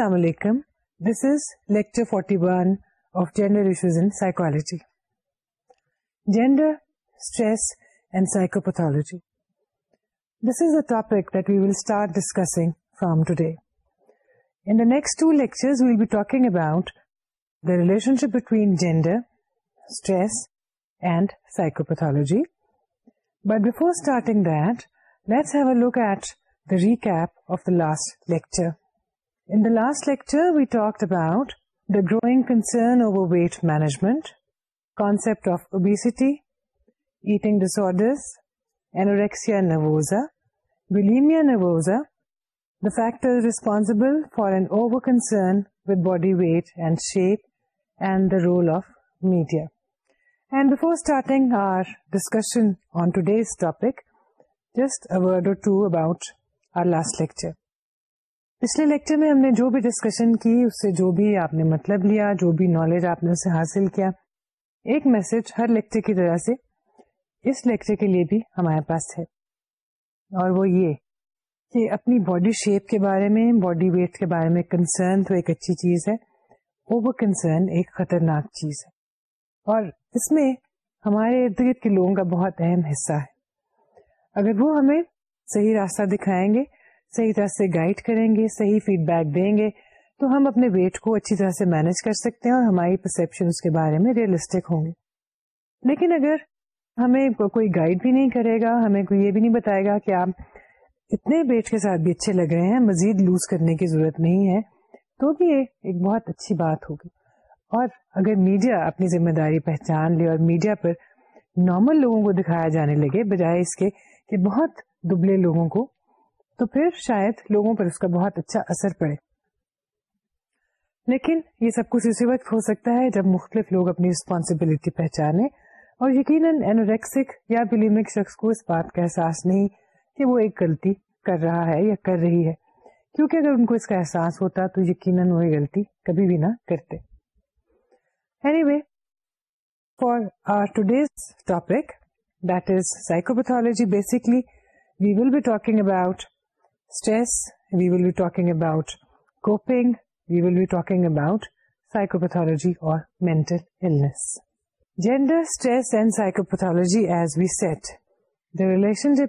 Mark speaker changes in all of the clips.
Speaker 1: Assalamu alaikum. This is lecture 41 of Gender Issues in Psychology. Gender, Stress and Psychopathology. This is a topic that we will start discussing from today. In the next two lectures, we will be talking about the relationship between gender, stress and psychopathology. But before starting that, let's have a look at the recap of the last lecture. In the last lecture, we talked about the growing concern over weight management, concept of obesity, eating disorders, anorexia nervosa, bulimia nervosa, the factors responsible for an over-concern with body weight and shape, and the role of media. And before starting our discussion on today's topic, just a word or two about our last lecture. پچھلے lecture میں ہم نے جو بھی discussion کی اس سے جو بھی آپ نے مطلب لیا جو بھی نالج آپ نے اسے حاصل کیا ایک میسج ہر لیکچر کی طرح سے اس لیکچر کے لیے بھی ہمارے پاس ہے اور وہ یہ کہ اپنی باڈی شیپ کے بارے میں باڈی ویٹ کے بارے میں کنسرن تو ایک اچھی چیز ہے اوور کنسرن ایک خطرناک چیز ہے اور اس میں ہمارے ارد گرد کے لوگوں کا بہت اہم حصہ ہے اگر وہ ہمیں صحیح راستہ دکھائیں گے صحیح طرح سے گائڈ کریں گے صحیح فیڈ بیک دیں گے تو ہم اپنے ویٹ کو اچھی طرح سے مینج کر سکتے ہیں اور ہماری پرسپشن اس کے بارے میں ریئلسٹک ہوں گے لیکن اگر ہمیں کوئی گائڈ بھی نہیں کرے گا ہمیں کوئی یہ بھی نہیں بتائے گا کہ آپ اتنے ویٹ کے ساتھ بھی اچھے لگ رہے ہیں مزید لوز کرنے کی ضرورت نہیں ہے تو بھی یہ ایک بہت اچھی بات ہوگی اور اگر میڈیا اپنی ذمہ داری پہچان لے اور میڈیا پر نارمل لوگوں کو دکھایا جانے لگے بجائے اس کے کہ بہت دبلے لوگوں کو تو پھر شاید لوگوں پر اس کا بہت اچھا اثر پڑے لیکن یہ سب کچھ اسی وقت ہو سکتا ہے جب مختلف لوگ اپنی ریسپانسبلٹی پہچانے اور یقیناً یا بلیمک شخص کو اس بات کا احساس نہیں کہ وہ ایک غلطی کر رہا ہے یا کر رہی ہے کیونکہ اگر ان کو اس کا احساس ہوتا تو یقیناً وہ غلطی کبھی بھی نہ کرتے we for our today's topic that is psychopathology basically we will be talking about relationship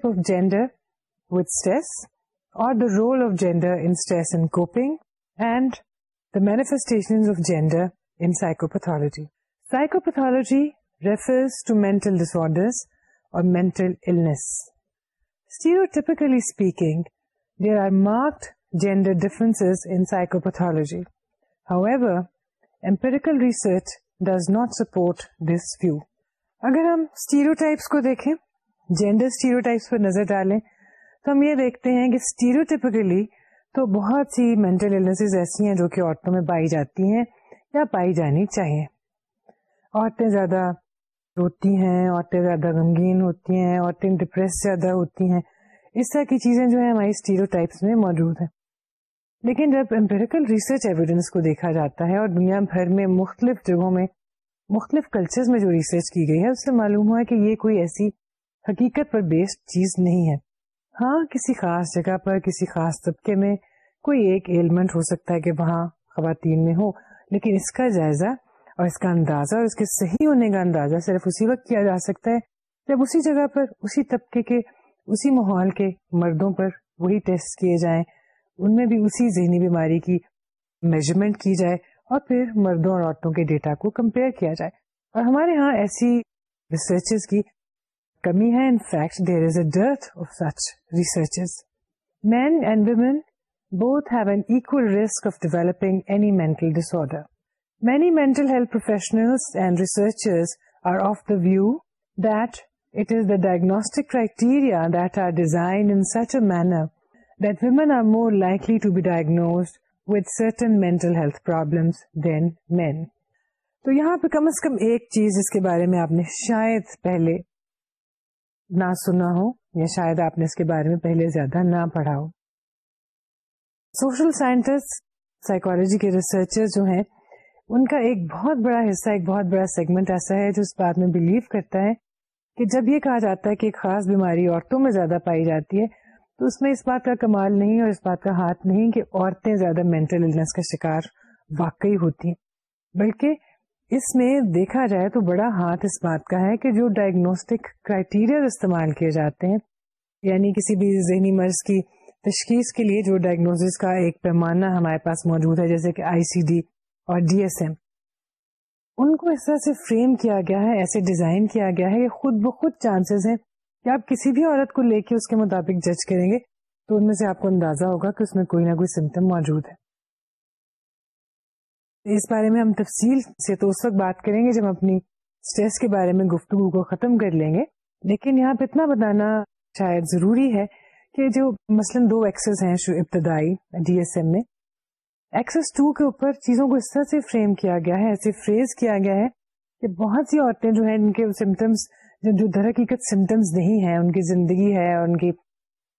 Speaker 1: of genders اور role of genders and coping and the manifestation of gender pathology psychopathology refers to mental disorders اور میں there are marked gender ڈس انائکوالوجیورمپریکل research does not support this view اگر ہم stereotypes کو دیکھیں gender stereotypes پر نظر ڈالیں تو ہم یہ دیکھتے ہیں کہ اسٹیریوٹیپیکلی تو بہت سی مینٹل ایسی ہیں جو کہ عورتوں میں پائی جاتی ہیں یا پائی جانی چاہیے عورتیں زیادہ روتی ہیں عورتیں زیادہ غمگین ہوتی ہیں عورتیں ڈپریس زیادہ ہوتی ہیں اس طرح کی چیزیں جو ہیں ہماری اسٹیرو ٹائپس میں موجود ہیں لیکن جب امپیریکل ریسرچ ایویڈینس کو دیکھا جاتا ہے اور دنیا بھر میں مختلف جگہوں میں مختلف کلچرز میں جو ریسرچ کی گئی ہے اس سے معلوم ہوا کہ یہ کوئی ایسی حقیقت پر بیسڈ چیز نہیں ہے ہاں کسی خاص جگہ پر کسی خاص طبقے میں کوئی ایک ایلیمنٹ ہو سکتا ہے کہ وہاں خواتین میں ہو لیکن اس کا جائزہ اور اس کا اندازہ اور اس کے صحیح ہونے کا اندازہ صرف اسی وقت کیا جا سکتا ہے جب اسی جگہ پر اسی طبقے کے اسی ماحول کے مردوں پر وہی ٹیسٹ کیے جائیں ان میں بھی اسی ذہنی بیماری کی میجرمنٹ کی جائے اور پھر مردوں اور عورتوں کے ڈیٹا کو کمپیئر کیا جائے اور ہمارے ہاں ایسی ریسرچز کی کمی ہے in fact there is a dearth of such researches men and women both have an equal risk of developing any mental disorder many mental health professional and researches are of the view that it is the diagnostic criteria that are designed in such a manner that women are more likely to be diagnosed with certain mental health problems than men. تو یہاں پہ کم از کم ایک چیز اس کے بارے میں آپ نے شاید پہلے نہ سنا ہو یا شاید آپ نے اس کے بارے میں پہلے زیادہ نہ پڑھا ہو سوشل سائنٹسٹ سائیکولوجی کے ریسرچر جو ہیں ان کا ایک بہت بڑا حصہ ایک بہت بڑا سیگمنٹ ایسا ہے جو اس بات میں بلیو کرتا ہے کہ جب یہ کہا جاتا ہے کہ ایک خاص بیماری عورتوں میں زیادہ پائی جاتی ہے تو اس میں اس بات کا کمال نہیں اور اس بات کا ہاتھ نہیں کہ عورتیں زیادہ مینٹل النس کا شکار واقعی ہوتی ہیں بلکہ اس میں دیکھا جائے تو بڑا ہاتھ اس بات کا ہے کہ جو ڈائگنوسٹک کرائٹیریا استعمال کیے جاتے ہیں یعنی کسی بھی ذہنی مرض کی تشخیص کے لیے جو ڈائگنوس کا ایک پیمانہ ہمارے پاس موجود ہے جیسے کہ آئی سی ڈی اور ڈی ایس ایم ان کو اس طرح سے فریم کیا گیا ہے ایسے ڈیزائن کیا گیا ہے یہ خود بخود چانسز ہیں کہ آپ کسی بھی عورت کو لے کے اس کے مطابق جج کریں گے تو ان میں سے آپ کو اندازہ ہوگا کہ اس میں کوئی نہ کوئی سمٹم موجود ہے اس بارے میں ہم تفصیل سے تو اس وقت بات کریں گے جب اپنی اسٹریس کے بارے میں گفتگو کو ختم کر لیں گے لیکن یہاں پہ اتنا بتانا شاید ضروری ہے کہ جو مثلاً دو ایکسز ہیں ابتدائی ڈی ایس ایم میں ایکسس ٹو کے اوپر چیزوں کو اس طرح سے فریم کیا گیا ہے ایسے فریز کیا گیا ہے کہ بہت سی عورتیں جو ہیں ان کے سمٹمس جو در حقیقت سمٹمس نہیں ہیں ان کی زندگی ہے اور ان کی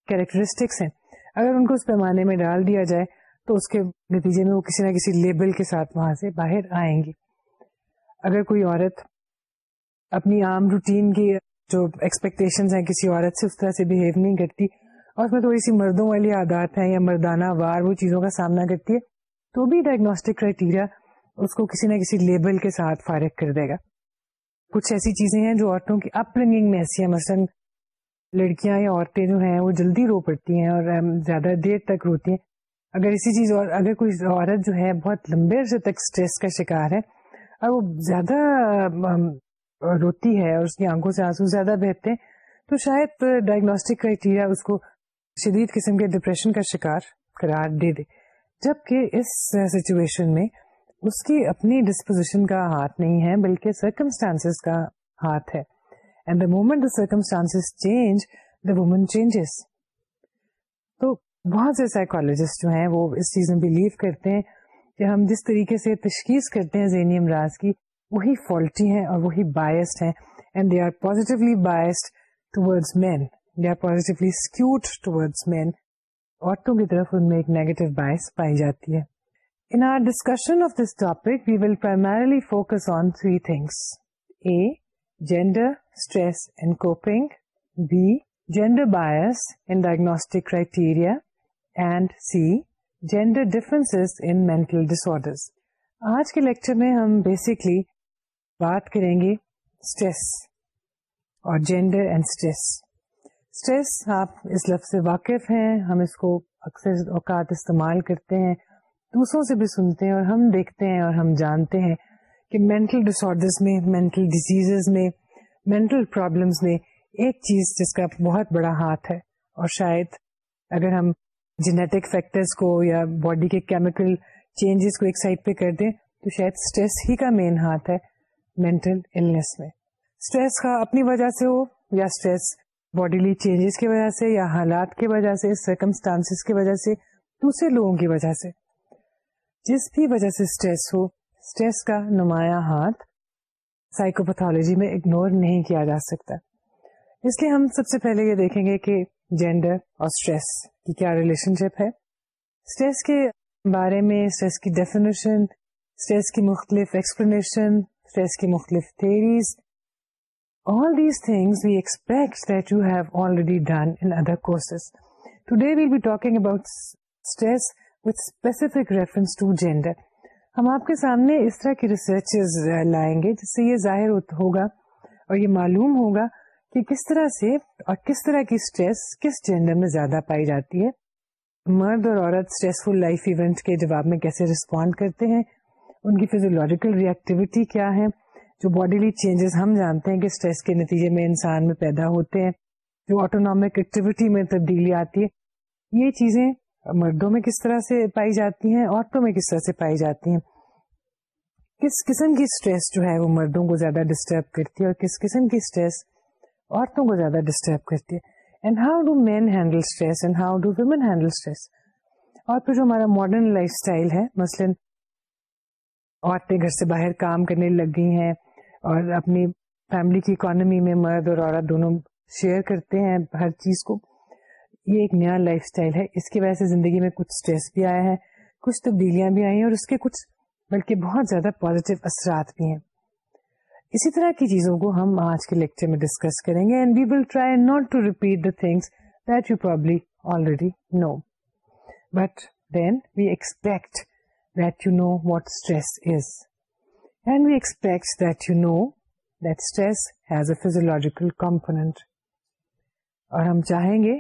Speaker 1: کیریکٹرسٹکس ہیں اگر ان کو اس پیمانے میں ڈال دیا جائے تو اس کے نتیجے میں وہ کسی نہ کسی لیبل کے ساتھ وہاں سے باہر آئیں گی اگر کوئی عورت اپنی عام روٹین کی جو ایکسپیکٹیشن ہیں کسی عورت سے اس طرح سے بہیو نہیں کرتی اور اس میں تھوڑی سی مردوں والی عادات ہیں یا مردانہ وار وہ چیزوں کا سامنا کرتی ہے تو بھی ڈائگنوسٹک کرائٹیریا اس کو کسی نہ کسی لیبل کے ساتھ فارغ کر دے گا کچھ ایسی چیزیں ہیں جو عورتوں کی اپ رنگنگ میں ایسی ہیں مثلاً لڑکیاں یا عورتیں جو ہیں وہ جلدی رو پڑتی ہیں اور زیادہ دیر تک روتی ہیں اگر اسی چیز اور اگر کوئی عورت جو ہے بہت لمبے عرصے تک اسٹریس کا شکار ہے اور وہ زیادہ روتی ہے اور اس کی آنکھوں سے آنسو زیادہ بہتے ہیں تو شاید ڈائگنوسٹک کرائٹیریا اس کو شدید قسم کے ڈپریشن کا شکار قرار دے دے جبکہ اس سچویشن میں اس کی اپنی ڈسپوزیشن کا ہاتھ نہیں ہے بلکہ سرکمسٹانس سرکمسٹانس کا ہاتھ ہے and the the the moment change woman changes تو بہت سے سائیکولوجسٹ جو ہیں وہ اس چیز میں بلیو کرتے ہیں کہ ہم جس طریقے سے تشخیص کرتے ہیں زینی امراض کی وہی فالٹی ہیں اور وہی بایسڈ ہیں and they are positively skewed towards men ایک نیگیٹو باعث پائی جاتی ہے gender bias in mental disorder آج کے لیکچر میں ہم بیسکلی بات کریں گے اور جینڈر اینڈ اسٹریس اسٹریس آپ اس لفظ سے واقف ہیں ہم اس کو اکثر اوقات استعمال کرتے ہیں دوسروں سے بھی سنتے ہیں اور ہم دیکھتے ہیں اور ہم جانتے ہیں کہ مینٹل ڈس آڈرز میں مینٹل ڈیزیز میں مینٹل پرابلمس میں ایک چیز جس کا بہت بڑا ہاتھ ہے اور شاید اگر ہم جینیٹک فیکٹرس کو یا باڈی کے کیمیکل چینجز کو ایک سائڈ پہ کر دیں تو شاید اسٹریس ہی کا مین ہاتھ ہے مینٹل میں اسٹریس کا اپنی وجہ سے ہو یا اسٹریس باڈیلی چینجز کی وجہ سے یا حالات کی وجہ سے سرکمسٹانس کی وجہ سے دوسرے لوگوں کی وجہ سے جس بھی وجہ سے اسٹریس ہو اسٹریس کا نمایاں ہاتھ سائیکوپتھالوجی میں اگنور نہیں کیا جا سکتا اس لیے ہم سب سے پہلے یہ دیکھیں گے کہ جینڈر اور اسٹریس کی کیا ریلیشن شپ ہے اسٹریس کے بارے میں اسٹریس کی ڈیفینیشن اسٹریس کی مختلف ایکسپلینیشن اسٹریس کی مختلف theories all these things we expect that you have already done in other courses. Today we'll be talking about stress with specific reference to gender. ہم آپ کے سامنے اس طرح کی ریسرچ لائیں گے جس سے یہ ظاہر ہوگا اور یہ معلوم ہوگا کہ کس طرح سے اور کس طرح کی اسٹریس کس جینڈر میں زیادہ پائی جاتی ہے مرد اور عورت اسٹریسفل لائف ایونٹ کے جواب میں کیسے ریسپونڈ کرتے ہیں ان کی فیزولوجیکل ریئیکٹیوٹی کیا ہے جو باڈیلی چینجز ہم جانتے ہیں کہ اسٹریس کے نتیجے میں انسان میں پیدا ہوتے ہیں جو آٹونک ایکٹیویٹی میں تبدیلی آتی ہے یہ چیزیں مردوں میں کس طرح سے پائی جاتی ہیں عورتوں میں کس طرح سے پائی جاتی ہیں کس قسم کی اسٹریس جو ہے وہ مردوں کو زیادہ ڈسٹرب کرتی ہے اور کس قسم کی اسٹریس عورتوں کو زیادہ ڈسٹرب کرتی ہے and how do men handle stress and how do women handle stress اور پھر جو ہمارا ماڈرن لائف اسٹائل ہے مثلاً عورتیں گھر سے باہر کام کرنے لگ گئی ہیں اور اپنی فیملی کی اکانومی میں مرد اور عورت دونوں شیئر کرتے ہیں ہر چیز کو یہ ایک نیا لائف سٹائل ہے اس کی وجہ سے زندگی میں کچھ سٹریس بھی آیا ہے کچھ تبدیلیاں بھی آئی ہیں اور اس کے کچھ بلکہ بہت زیادہ پوزیٹو اثرات بھی ہیں اسی طرح کی چیزوں کو ہم آج کے لیکچر میں ڈسکس کریں گے and we will try not to repeat the things that you probably already know but then we expect that you know what stress is component. اور ہم چاہیں گے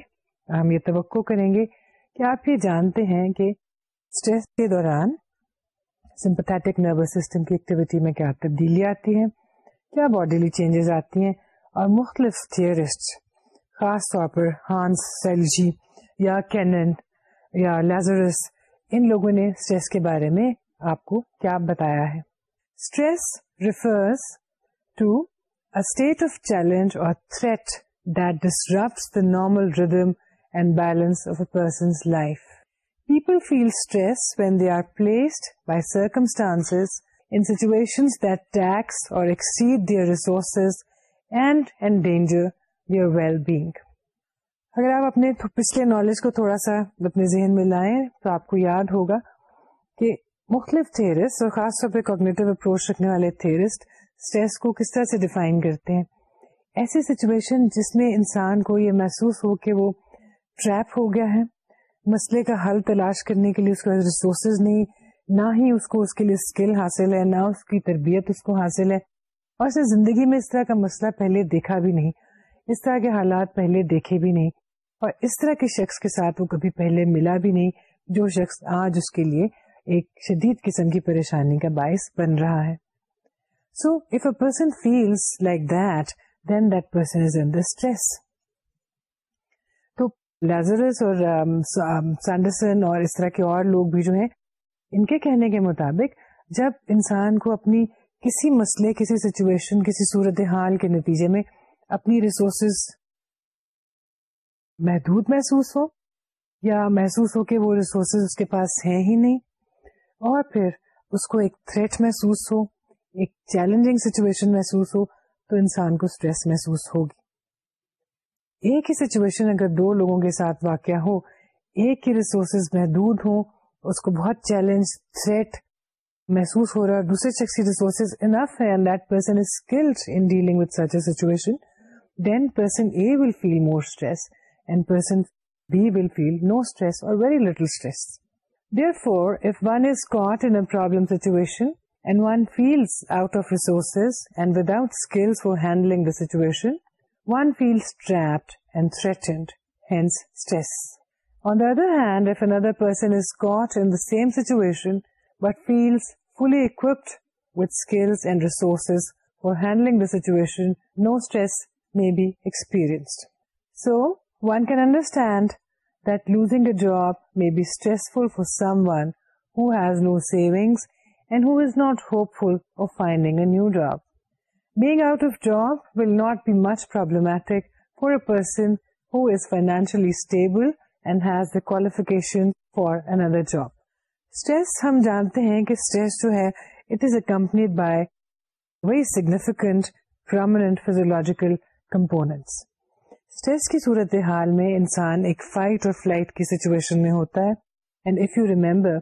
Speaker 1: ہم یہ توقع کریں گے کہ آپ یہ جانتے ہیں کہ اسٹریس کے دوران سمپتھک نروس سسٹم کی ایکٹیویٹی میں کیا تبدیلی آتی ہے کیا باڈیلی چینجز آتی ہیں اور مختلف تھیئرسٹ خاص طور پر ہانس سیلجی یا کینن یا لیزرس ان لوگوں نے اسٹریس کے بارے میں آپ کو کیا بتایا ہے resources and and danger your well being اگر آپ اپنے پچھلے نالج کو تھوڑا سا اپنے ذہن میں لائیں تو آپ کو یاد ہوگا کہ مختلف اور خاص طور پہ کوگنیٹو اپروچ رکھنے والے اسٹریس کو کس طرح سے ڈیفائن کرتے ہیں ایسی سچویشن جس میں انسان کو یہ محسوس ہو کہ وہ ٹریپ ہو گیا ہے مسئلے کا حل تلاش کرنے کے لیے اس کے ریسورسز نہیں نہ ہی اس کو اس کے لیے اسکل حاصل ہے نہ اس کی تربیت اس کو حاصل ہے اور اسے زندگی میں اس طرح کا مسئلہ پہلے دیکھا بھی نہیں اس طرح کے حالات پہلے دیکھے بھی نہیں اور اس طرح کے شخص کے ساتھ وہ کبھی پہلے ملا بھی نہیں جو شخص آج اس کے لیے ایک شدید قسم کی پریشانی کا باعث بن رہا ہے so if a person feels like that then that person is under stress تو اور um, um, اور سینڈرسن اس طرح کے اور لوگ بھی جو ہیں ان کے کہنے کے مطابق جب انسان کو اپنی کسی مسئلے کسی سچویشن کسی صورت حال کے نتیجے میں اپنی ریسورسز محدود محسوس ہو یا محسوس ہو کہ وہ ریسورسز اس کے پاس ہیں ہی نہیں اور پھر اس کو ایک تھریٹ محسوس ہو ایک چیلنجنگ سچویشن محسوس ہو تو انسان کو اسٹریس محسوس ہوگی ایک ہی سچویشن اگر دو لوگوں کے ساتھ واقع ہو ایک ہی ریسورسز محدود ہوں اس کو بہت چیلنج تھریٹ محسوس ہو رہا ہے دوسرے شخص کی ریسورسز انف ہے and that person is skilled in dealing with such a situation then person A will feel more stress and person B will feel no stress or very little stress Therefore, if one is caught in a problem situation and one feels out of resources and without skills for handling the situation, one feels trapped and threatened, hence stress. On the other hand, if another person is caught in the same situation but feels fully equipped with skills and resources for handling the situation, no stress may be experienced. So, one can understand the job may be stressful for someone who has no savings and who's not hopeful of finding being out of job will not be much problematic for a person who is financially stable and has the qualification for another job stress ہم جانتے ہیں کہ stress جو ہے it is a company by very significant permanent physiological components stress کی صورت حال میں انسان ایک فائٹ اور فلائٹ کی سچویشن میں ہوتا ہے and if you remember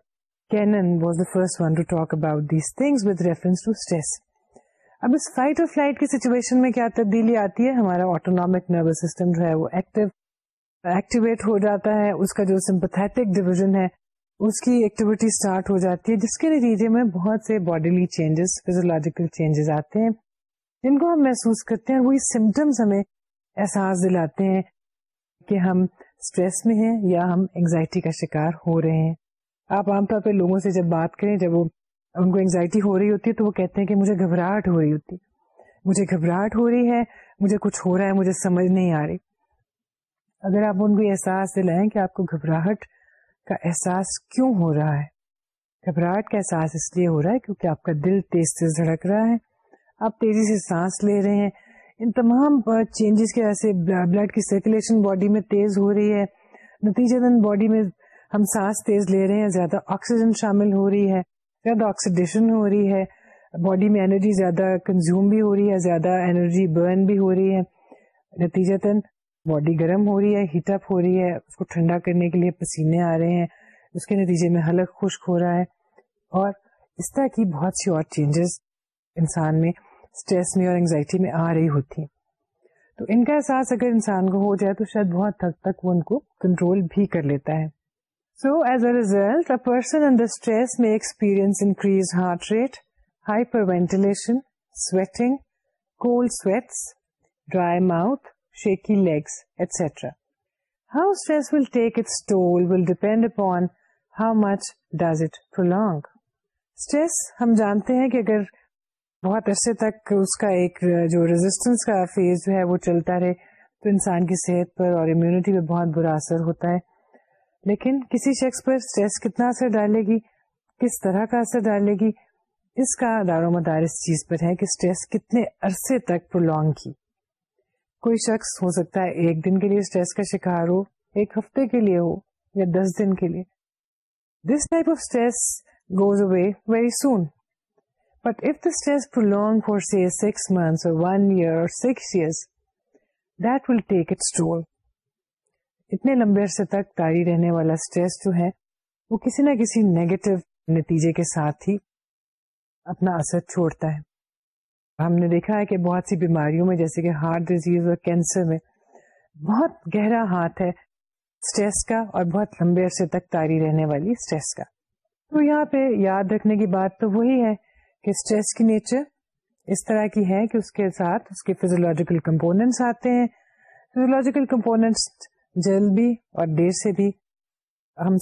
Speaker 1: Cannon was the first one to talk about these things with reference to stress اب اس فائٹ اور فلائٹ کی سچویشن میں کیا تبدیلی آتی ہے ہمارا آٹونامک نروس سسٹم جو ہے وہ ایکٹیو ایکٹیویٹ ہو جاتا ہے اس کا جو سمپتھیٹک ڈویژن ہے اس کی ایکٹیویٹی اسٹارٹ ہو جاتی ہے جس کے نتیجے میں بہت سے باڈیلی چینجز فیزولوجیکل چینجز آتے ہیں جن کو ہم محسوس کرتے ہیں وہی سمٹمس ہمیں احساس دلاتے ہیں کہ ہم اسٹریس میں ہیں یا ہم انگزائٹی کا شکار ہو رہے ہیں آپ عام طور پہ لوگوں سے جب بات کریں جب وہ ان کو انگزائٹی ہو رہی ہوتی ہے تو وہ کہتے ہیں کہ مجھے گھبراہٹ ہو رہی ہوتی مجھے گھبراہٹ ہو رہی ہے مجھے کچھ ہو رہا ہے مجھے سمجھ نہیں آ رہی اگر آپ ان کو یہ احساس دلائیں کہ آپ کو گھبراہٹ کا احساس کیوں ہو رہا ہے گھبراہٹ کا احساس اس لیے ہو رہا ہے کیونکہ آپ کا دل تیز سے دھڑک رہا ہے آپ تیزی سے سانس لے رہے ہیں ان تمام چینجز کے وجہ سے بلڈ کی سرکولیشن باڈی میں تیز ہو رہی ہے نتیجہ دن باڈی میں ہم سانس تیز لے رہے ہیں زیادہ آکسیجن شامل ہو رہی ہے زیادہ آکسیڈیشن ہو رہی ہے باڈی میں انرجی زیادہ کنزیوم بھی ہو رہی ہے زیادہ انرجی برن بھی ہو رہی ہے نتیجن باڈی گرم ہو رہی ہے ہیٹ اپ ہو رہی ہے اس کو ٹھنڈا کرنے کے لیے پسینے آ رہے ہیں اس کے نتیجے میں حلق خشک ہو رہا ہے اور اس طرح کی بہت سی اور چینجز انسان میں اسٹریس میں اور انگزائٹی میں آ رہی ہوتی ہیں تو ان کا احساس اگر انسان کو ہو جائے تو شاید بہت حد تک وہ ان کو کنٹرول بھی کر لیتا ہے so as a result a person under stress may experience increase heart rate hyperventilation sweating cold sweats dry mouth shaky legs etcetera how stress will take its toll will depend upon how much does it prolong stress ہم جانتے ہیں کہ اگر بہت عرصے تک اس کا ایک جو ریزسٹنس کا فیز جو ہے وہ چلتا رہے تو انسان کی صحت پر اور امیونٹی پہ بہت برا اثر ہوتا ہے لیکن کسی شخص پر اسٹریس کتنا اثر ڈالے گی کس طرح کا اثر ڈالے گی اس کا دار و مدار اس چیز پر ہے کہ اسٹریس کتنے عرصے تک پرولونگ کی کوئی شخص ہو سکتا ہے ایک دن کے لیے اسٹریس کا شکار ہو ایک ہفتے کے لیے ہو یا دس دن کے لیے this type of stress goes away very soon but the the prolonged for say six months six months or one year or six years will take toll. اتنے لمبے عرصے تک تاری رہنے والا اسٹریس جو ہے وہ کسی نہ کسی نیگیٹو نتیجے کے ساتھ ہی اپنا اثر چھوڑتا ہے ہم نے دیکھا ہے کہ بہت سی بیماریوں میں جیسے کہ ہارٹ ڈیزیز اور کینسر میں بہت گہرا ہاتھ ہے اسٹریس کا اور بہت لمبے عرصے تک تاری رہنے والی اسٹریس کا تو یہاں پہ یاد رکھنے کی بات تو وہی ہے کہ اسٹریس کی نیچر اس طرح کی ہے کہ اس کے ساتھ اس کے فیزولوجیکل فیزولوجیکل کمپوننٹس کمپوننٹس آتے ہیں بھی بھی اور دیر سے سے ہم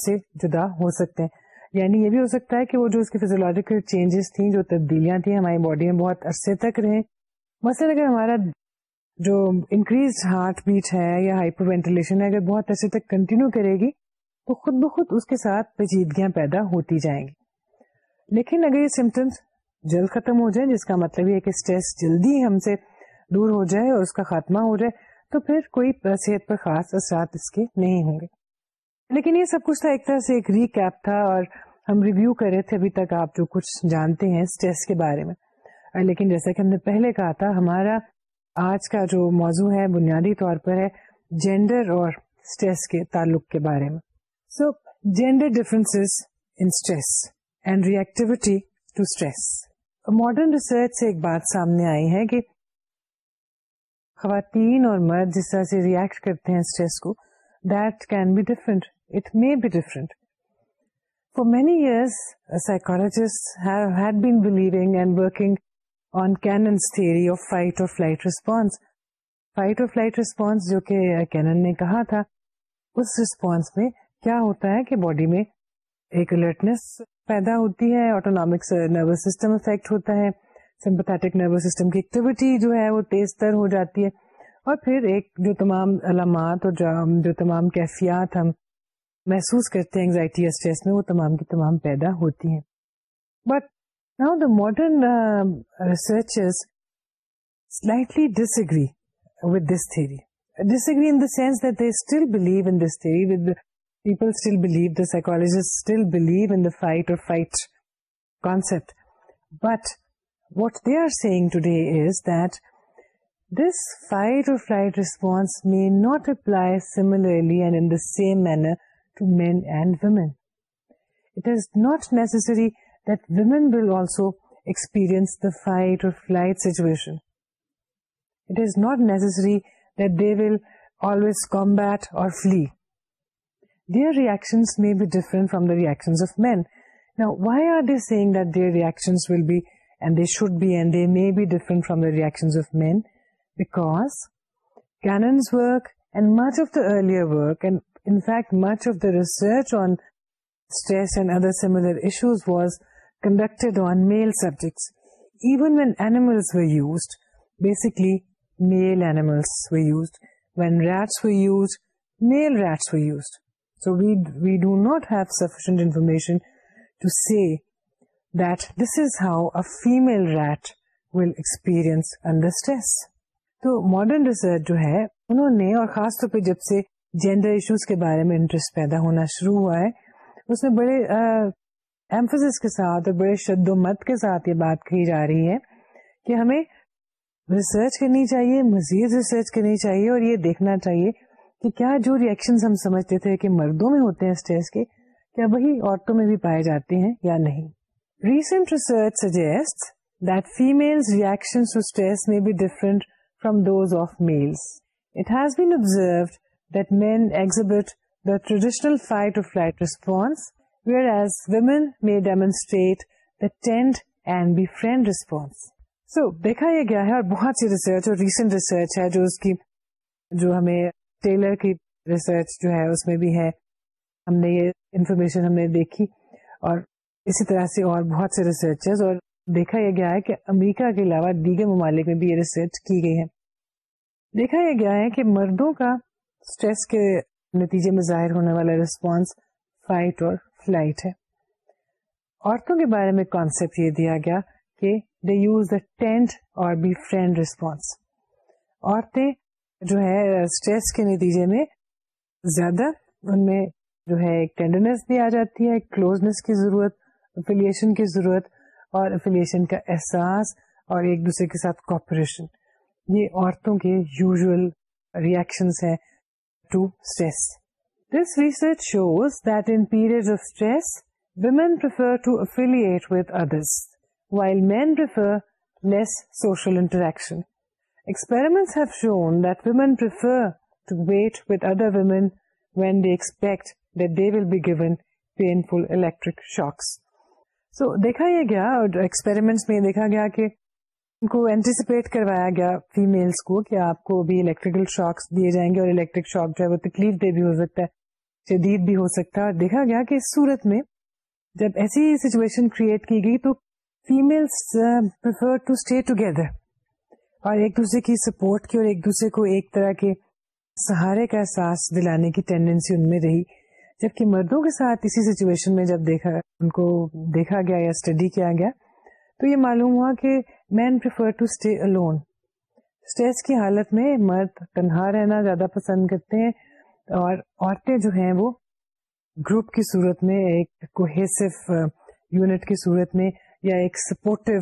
Speaker 1: جدا ہو سکتے ہیں یعنی یہ بھی ہو سکتا ہے کہ وہ جو اس فیزولوجیکل چینجز تھیں جو تبدیلیاں تھیں ہماری باڈی میں بہت عرصے تک رہیں مثلاً اگر ہمارا جو انکریز ہارٹ بیٹ ہے یا ہائپر وینٹیلیشن ہے اگر بہت عرصے تک کنٹینیو کرے گی تو خود بخود اس کے ساتھ پیچیدگیاں پیدا ہوتی جائیں گی لیکن اگر یہ سمٹمس جلد ختم ہو جائیں جس کا مطلب یہ کہ اسٹریس جلدی ہم سے دور ہو جائے اور اس کا خاتمہ ہو جائے تو پھر کوئی صحت پر خاص اثرات اس کے نہیں ہوں گے لیکن یہ سب کچھ تھا ایک طرح سے ایک ریکیپ تھا اور ہم ریویو کر رہے تھے ابھی تک آپ جو کچھ جانتے ہیں اسٹریس کے بارے میں لیکن جیسا کہ ہم نے پہلے کہا تھا ہمارا آج کا جو موضوع ہے بنیادی طور پر ہے جینڈر اور اسٹریس کے تعلق کے بارے میں so gender difference in stress and reactivity to stress modern research سے ایک بات سامنے آئی ہے کہ خواتین اور مرد جس طرح سے ریئیکٹ کرتے ہیں اسٹریس کو that can be different it may be different for many years psychologist been believing and working on Cannon's theory of fight or Cannon نے کہا تھا اس ریسپانس میں کیا ہوتا ہے کہ باڈی میں ایک الرٹنس پیدا ہوتی ہے آٹونامک نروس سسٹم افیکٹ ہوتا ہے سمپتھیٹک نروس سسٹم کی ایکٹیویٹی جو ہے وہ تیز تر ہو جاتی ہے اور پھر ایک جو تمام علامات اور جو تمام کیفیات ہم محسوس کرتے ہیں انگزائٹی یا اسٹریس میں وہ تمام کی تمام پیدا ہوتی ہیں but now the modern research slightly disagree with this theory disagree in the sense that they still believe in this theory we people still believe the concept but what they are seeing today this fight or not same manner is not experience the fight or their reactions may be different from the reactions men why are دیگ their reactions will be and they should be and may be different from actions much of the earlier studies basically mammals when rats male rats female rat will experience تو modern research جو ہے انہوں نے اور خاص طور پہ جب سے جینڈر ایشوز کے بارے میں انٹرسٹ پیدا ہونا شروع ہوا ہے اس میں بڑے ایمفس uh, کے ساتھ اور بڑے شد و مت کے ساتھ یہ بات کہی جا رہی ہے کہ ہمیں ریسرچ کرنی چاہیے مزید ریسرچ کرنی چاہیے اور یہ دیکھنا چاہیے کہ کیا جو ریئیکشن ہم سمجھتے تھے کہ مردوں میں ہوتے ہیں اسٹریس کے کیا وہی عورتوں میں بھی پائے جاتے ہیں یا نہیں recent research suggest that female reaction میں different those of males it has been observed that men exhibit the traditional fight the tend and befriend response so دیکھا یہ گیا ہے اور بہت سی ریسرچ اور ریسنٹ ریسرچ ہے جو اس کی جو ہمیں ٹیلر کی ریسرچ جو ہے اس میں بھی ہے ہم نے یہ انفارمیشن ہم نے دیکھی اور اسی طرح سے اور بہت سے ریسرچرز اور دیکھا یہ گیا ہے کہ امریکہ کے علاوہ دیگر ممالک میں بھی یہ ریسرچ کی گئی ہے دیکھا یہ گیا ہے کہ مردوں کا اسٹریس کے نتیجے میں ظاہر ہونے والا ریسپانس فائٹ اور فلائٹ ہے عورتوں کے بارے میں کانسیپٹ یہ دیا گیا کہ they use the tend or befriend response عورتیں جو ہے اسٹریس کے نتیجے میں زیادہ ان میں جو ہے ایک ٹینڈرنیس بھی آ جاتی ہے کلوزنس کی ضرورت افیلیشن کی ضرورت اور افیلیشن کا احساس اور ایک دوسرے کے ساتھ کوپریشن یہ عورتوں کے یوزل ریئیکشنس ہیں to stress this research shows that in period of stress women prefer to affiliate with others while men prefer less social interaction دیکھا یہ گیا اور ایکسپیریمنٹس میں دیکھا گیا کہ ان کو اینٹیسپیٹ کروایا گیا فیملس کو کہ آپ کو بھی الیکٹریکل شاک دیے جائیں گے اور الیکٹرک شاک جو ہے وہ تکلیف دہ بھی ہو سکتا ہے شدید بھی ہو سکتا ہے اور دیکھا گیا کہ سورت میں جب ایسی سچویشن کریٹ کی گئی تو فیملسے اور ایک دوسرے کی سپورٹ کی اور ایک دوسرے کو ایک طرح کے سہارے کا احساس دلانے کی ٹینڈنسی ان میں رہی جبکہ مردوں کے ساتھ اسی سچویشن میں جب دیکھا ان کو دیکھا گیا یا اسٹڈی کیا گیا تو یہ معلوم ہوا کہ men prefer to stay alone stress کی حالت میں مرد تنہا رہنا زیادہ پسند کرتے ہیں اور عورتیں جو ہیں وہ گروپ کی صورت میں ایک کوہیسو یونٹ uh, کی صورت میں یا ایک سپورٹو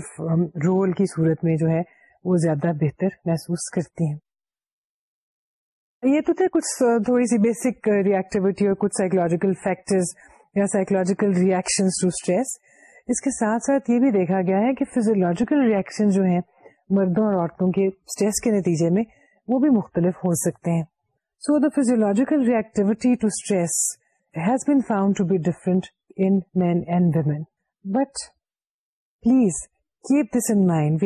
Speaker 1: رول um, کی صورت میں جو ہے وہ زیادہ بہتر محسوس کرتی ہیں یہ تو تھے کچھ تھوڑی سی بیسک ریئیکٹیوٹی اور کچھ سائیکولوجیکل فیکٹرز یا سائیکولوجیکل ریئیکشن ٹو اسٹریس اس کے ساتھ ساتھ یہ بھی دیکھا گیا ہے کہ فیزیولوجیکل ریئیکشن جو ہیں مردوں اور عورتوں کے اسٹریس کے نتیجے میں وہ بھی مختلف ہو سکتے ہیں so the physiological reactivity to stress has been found to be different in men and women but please نہیں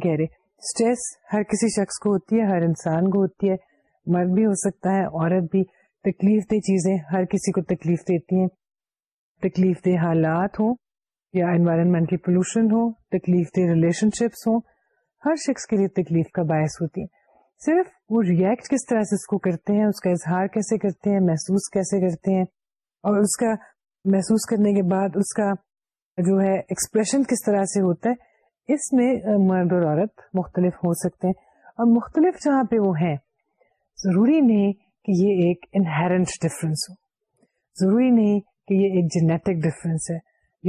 Speaker 1: کہہ رہے اسٹریس ہر کسی شخص کو ہوتی ہے ہر انسان کو ہوتی ہے مرد بھی ہو سکتا ہے عورت بھی تکلیف دہ چیزیں ہر کسی کو تکلیف دیتی ہیں تکلیف دہ حالات ہوں یا انوائرمنٹ کی پولوشن ہو تکلیف دہ ریلیشن شپس ہوں ہر شخص کے لیے تکلیف کا باعث ہوتی ہے صرف وہ ریئیکٹ کس طرح سے اس کو کرتے ہیں اس کا اظہار کیسے کرتے ہیں محسوس کیسے کرتے ہیں اور اس کا محسوس کرنے کے بعد اس کا جو ہے ایکسپریشن کس طرح سے ہوتا ہے اس میں مرد اور عورت مختلف ہو سکتے ہیں اور مختلف جہاں پہ وہ ہیں ضروری نہیں کہ یہ ایک انہرنٹ ڈفرینس ہو ضروری نہیں کہ یہ ایک جینیٹک ڈفرینس ہے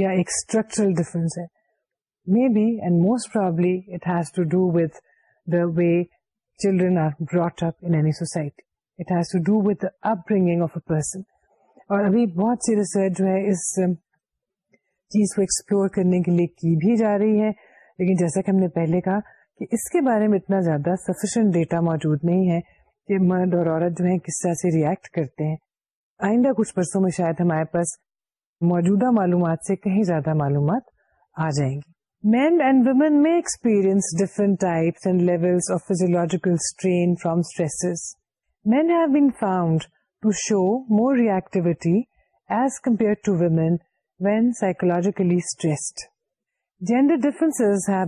Speaker 1: یا ایک اسٹرکچرل ڈفرینس ہے may be and most probably it has to do with the way children are brought up in the society it has to do with upbringing of a person اور ابھی بہت سی research جو ہے اس um, چیز کو explore کرنے کے لیے کی بھی جا رہی ہے لیکن جیسا کہ ہم نے پہلے کہا کہ اس کے بارے میں اتنا زیادہ سفیشینٹ ڈیٹا موجود نہیں ہے کہ مرد اور عورت جو ہے کس طرح سے ریئیکٹ کرتے ہیں آئندہ کچھ برسوں میں شاید ہمارے پاس موجودہ معلومات سے کہیں زیادہ معلومات آ جائیں گی men and women men have found to show more as compare difference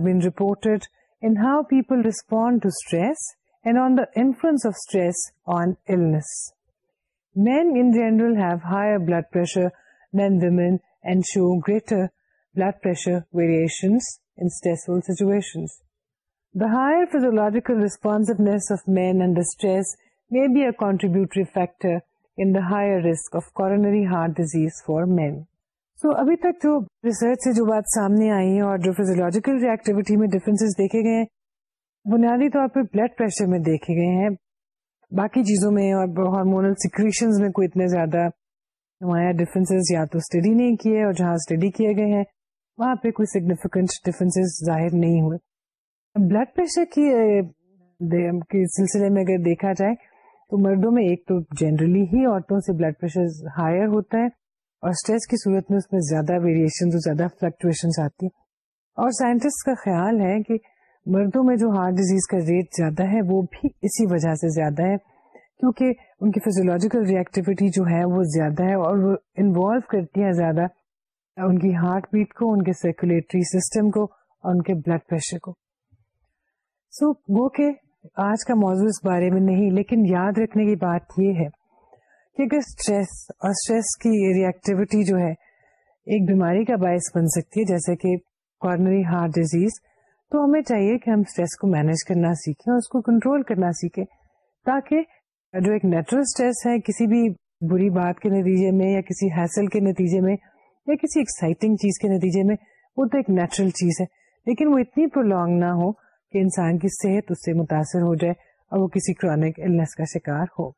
Speaker 1: been reported in how people respond to stress men higher blood pressure than women and show greater blood pressure variation situation the higher physiological response men and stress may be a contributory factor in the higher risk of coronary heart disease for men so ابھی تک جو research سے جو بات سامنے آئی اور جو فیزولوجیکل ری ایکٹیویٹی میں ڈیفرنس دیکھے گئے ہیں بنیادی طور پہ بلڈ پریشر میں دیکھے گئے ہیں باقی چیزوں میں اور ہارمونل سیکویشن میں کوئی اتنے زیادہ نمایاں ڈفرینس یا تو اسٹڈی نہیں کیے اور جہاں اسٹڈی کیے گئے ہیں وہاں پہ کوئی سگنیفیکینٹ ڈفرینس ظاہر نہیں ہوئے بلڈ پریشر کی سلسلے میں اگر دیکھا جائے تو مردوں میں ایک تو جنرلی ہی عورتوں سے بلڈ پریشر ہائر ہوتا ہے اور اسٹریس کی صورت میں اس میں زیادہ ویریشن اور زیادہ فلکچویشن آتی ہیں اور سائنٹسٹ کا خیال ہے کہ مردوں میں جو ہارٹ ڈیزیز کا ریٹ زیادہ ہے وہ بھی اسی وجہ سے زیادہ ہے کیونکہ ان کی فیزولوجیکل ریئیکٹیویٹی جو ہے وہ زیادہ ہے اور وہ انوالو کرتی ہیں زیادہ ان کی ہارٹ بیٹ کو ان کے سرکولیٹری سسٹم کو اور ان کے بلڈ پریشر کو سو so, وہ کہ آج کا موضوع اس بارے میں نہیں لیکن یاد رکھنے کی بات یہ ہے کہ اگر اسٹریس اسٹریس اور کی ریئیکٹیوٹی جو ہے ایک بیماری کا باعث بن سکتی ہے جیسے کہ کارنری ہارٹ ڈیزیز تو ہمیں چاہیے کہ ہم اسٹریس کو مینج کرنا سیکھیں اور اس کو کنٹرول کرنا سیکھیں تاکہ جو ایک نیچرل اسٹریس ہے کسی بھی بری بات کے نتیجے میں یا کسی حاصل کے نتیجے میں یا کسی ایکسائٹنگ چیز کے نتیجے میں وہ تو ایک نیچرل چیز ہے لیکن وہ اتنی پرولونگ نہ ہو کہ انسان کی صحت اس سے متاثر ہو جائے اور وہ کسی کرانک کا شکار ہو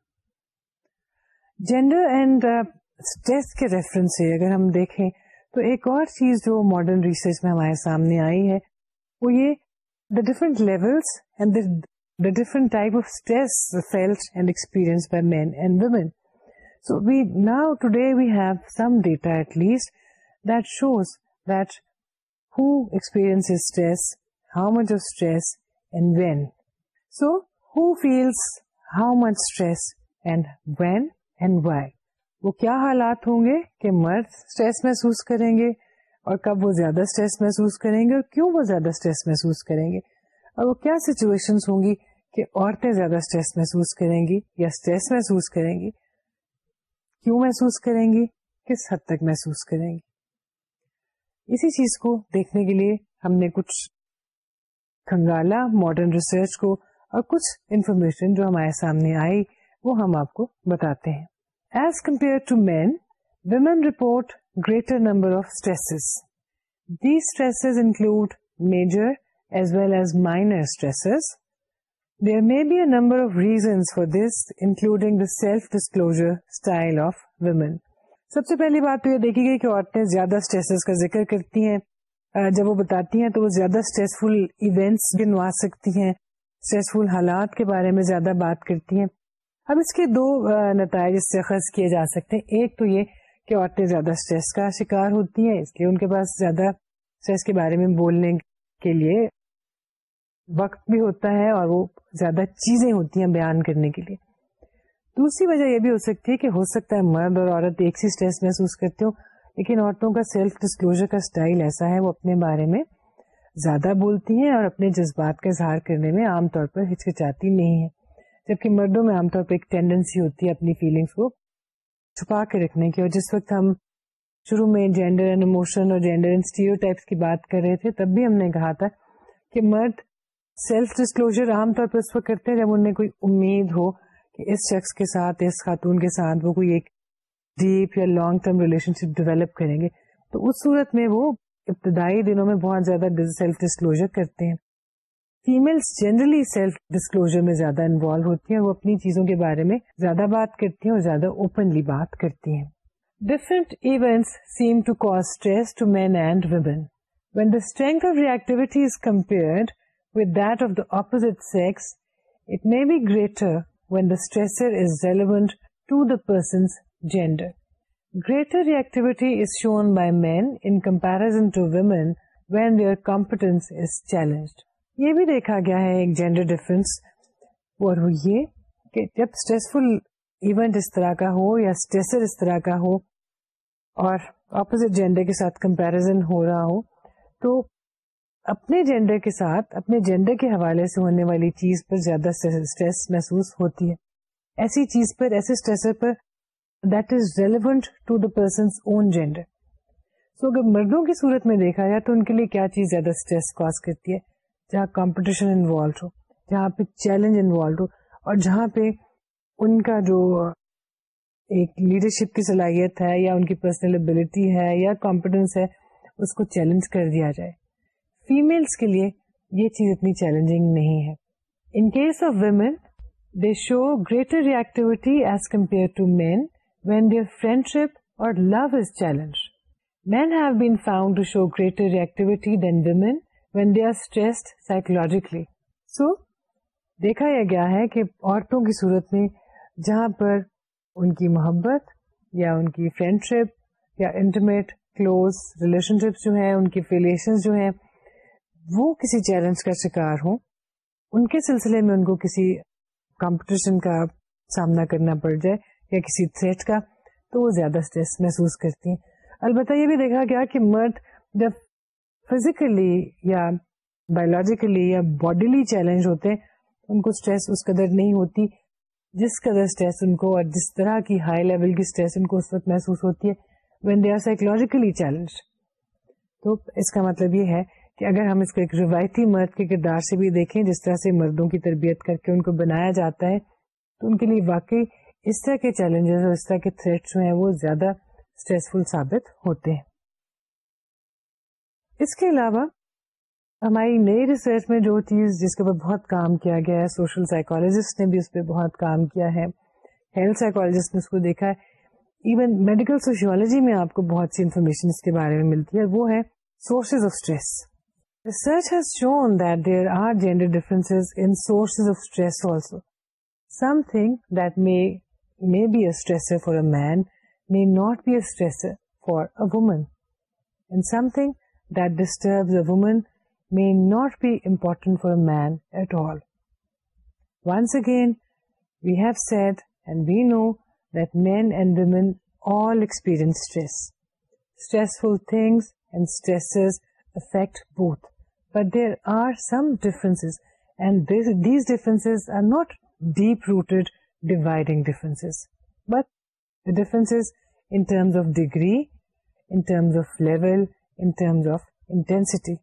Speaker 1: جینڈر اینڈ اسٹریس کے ریفرنس سے اگر ہم دیکھیں تو ایک اور چیز جو ماڈرن ریسرچ میں ہمارے سامنے آئی ہے وہ یہ the different different type of stress and and experience by men so we at today we have some data at least much that stress much stress when so who feels how much stress when and why وہ کیا حالات ہوں گے کہ مرد stress محسوس کریں گے اور کب وہ زیادہ اسٹریس محسوس کریں گے اور کیوں وہ زیادہ اسٹریس محسوس کریں گے اور وہ کیا سچویشن ہوں گی کہ عورتیں زیادہ اسٹریس محسوس کریں گی یا اسٹریس محسوس کریں گی کیوں محسوس کریں گی کس حد تک محسوس کریں گی اسی چیز کو دیکھنے کے لیے ہم نے کچھ کھنگالا ماڈرن ریسرچ کو اور کچھ انفارمیشن جو ہمارے سامنے آئی وہ ہم آپ کو بتاتے ہیں as compare to men women report greater number of stress the stress include major as well as minor stress There may be a number of reasons for this including the self-disclosure style of women. سب سے پہلی بات تو یہ دیکھی گئی کہ عورتیں زیادہ اسٹریس کا ذکر کرتی ہیں جب وہ بتاتی ہیں تو وہ زیادہ اسٹریسفل ایونٹس گنوا سکتی ہیں اسٹریسفل حالات کے بارے میں زیادہ بات کرتی ہیں اب اس کے دو نتائج اس سے خرچ کیے جا سکتے ہیں ایک تو یہ کہ عورتیں زیادہ اسٹریس کا شکار ہوتی ہیں اس لیے ان کے پاس زیادہ اسٹریس کے بارے میں بولنے کے لیے وقت بھی ہوتا ہے اور وہ زیادہ چیزیں ہوتی ہیں بیان کرنے کے لیے دوسری وجہ یہ بھی ہو سکتی ہے کہ ہو سکتا ہے مرد اور عورت ایک سی اسٹریس محسوس کرتے ہوں لیکن عورتوں کا سیلف ڈسکلوجر کا اسٹائل ایسا ہے وہ اپنے بارے میں زیادہ بولتی ہیں اور اپنے جذبات کا اظہار کرنے میں عام طور پر ہچکچاتی نہیں ہے جبکہ مردوں میں عام طور پر ایک ٹینڈنسی ہوتی ہے اپنی فیلنگس کو چھپا کے رکھنے کی اور جس وقت ہم شروع میں جینڈر اینڈ ایموشن اور جینڈر اینڈ اسٹیریو ٹائپس کی بات کر رہے تھے تب بھی ہم نے کہا تھا کہ مرد سیلف ڈسکلوجر عام طور پر اس وقت کرتے ہیں جب انہیں کوئی امید ہو کہ اس شخص کے ساتھ اس خاتون کے ساتھ وہ کوئی ایک ڈیپ یا long term relationship develop کریں گے تو اس صورت میں وہ ابتدائی دنوں میں بہت زیادہ سیلف ڈسکلوجر کرتے ہیں فیملس جنرلی سیلف ڈسکلوجر میں زیادہ انوالو ہوتی ہیں وہ اپنی چیزوں کے بارے میں زیادہ بات کرتی ہیں اور زیادہ اوپنلی بات کرتی ہیں different event same to stress to men and women when the of is compare reactivity sex it may be greater when to women when when their is challenged. یہ بھی دیکھا گیا ہے ایک جینڈر ڈفرینس یہ کہ جب اسٹریسفل ایونٹ اس طرح کا ہو یا اسٹریسر اس طرح کا ہو اور اپوزٹ جینڈر کے ساتھ کمپیرزن ہو رہا ہو تو اپنے جینڈر کے ساتھ اپنے جینڈر کے حوالے سے ہونے والی چیز پر زیادہ اسٹریس محسوس ہوتی ہے ایسی چیز پر ایسے stressor per that is relevant to the person own gender so اگر مردوں کی صورت میں دیکھا جائے تو ان کے لیے کیا چیز زیادہ اسٹریس کاز کرتی ہے جہاں کمپٹیشن انوالوڈ ہو جہاں پہ چیلنج انوالوڈ ہو اور جہاں پہ ان کا جو ایک لیڈرشپ کی صلاحیت ہے یا ان کی پرسنل ابلٹی ہے یا کمپٹنس ہے اس کو چیلنج کر دیا جائے فیملس کے لیے یہ چیز اتنی چیلنجنگ نہیں ہے in case of women they show greater reactivity as compare to men when their friendship or love is challenge men have been found to show greater reactivity than women when they are stress psychologically so دیکھا یہ گیا ہے کہ عورتوں کی صورت میں جہاں پر ان کی محبت یا ان کی فرینڈ شپ یا انٹرمیٹ کلوز ریلیشن شپس جو ہیں ان کی فیلیشنز جو ہیں وہ کسی چیلنج کا شکار ہوں ان کے سلسلے میں ان کو کسی کمپٹیشن کا سامنا کرنا پڑ جائے یا کسی تھریٹ کا تو وہ زیادہ اسٹریس محسوس کرتی ہیں البتہ یہ بھی دیکھا گیا کہ مرد جب فزیکلی یا بایولوجیکلی یا باڈیلی چیلنج ہوتے ان کو اسٹریس اس قدر نہیں ہوتی جس قدر اسٹریس ان کو اور جس طرح کی ہائی لیول کی اسٹریس ان کو اس وقت محسوس ہوتی ہے when they are psychologically challenge تو اس کا مطلب یہ ہے کہ اگر ہم اس کو ایک روایتی مرد کے کردار سے بھی دیکھیں جس طرح سے مردوں کی تربیت کر کے ان کو بنایا جاتا ہے تو ان کے لیے واقعی اس طرح کے چیلنجز اور اس طرح کے تھریٹ جو ہیں وہ زیادہ اسٹریسفل ثابت ہوتے ہیں اس کے علاوہ ہماری نئی ریسرچ میں جو چیز جس کے اوپر بہت کام کیا گیا ہے سوشل سائیکولوجسٹ نے بھی اس پہ بہت کام کیا ہے ہیلتھ سائیکولوجسٹ نے اس کو دیکھا ہے ایون میڈیکل سوشیولوجی میں آپ کو بہت سی انفارمیشن اس کے بارے میں ملتی ہے وہ ہے sources of stress Research has shown that there are gender differences in sources of stress also. Something that may be a stressor for a man may not be a stressor for a woman. And something that disturbs a woman may not be important for a man at all. Once again, we have said and we know that men and women all experience stress. Stressful things and stresses affect both. But there are some differences, and these differences are not deep-rooted dividing differences, but the differences in terms of degree, in terms of level, in terms of intensity.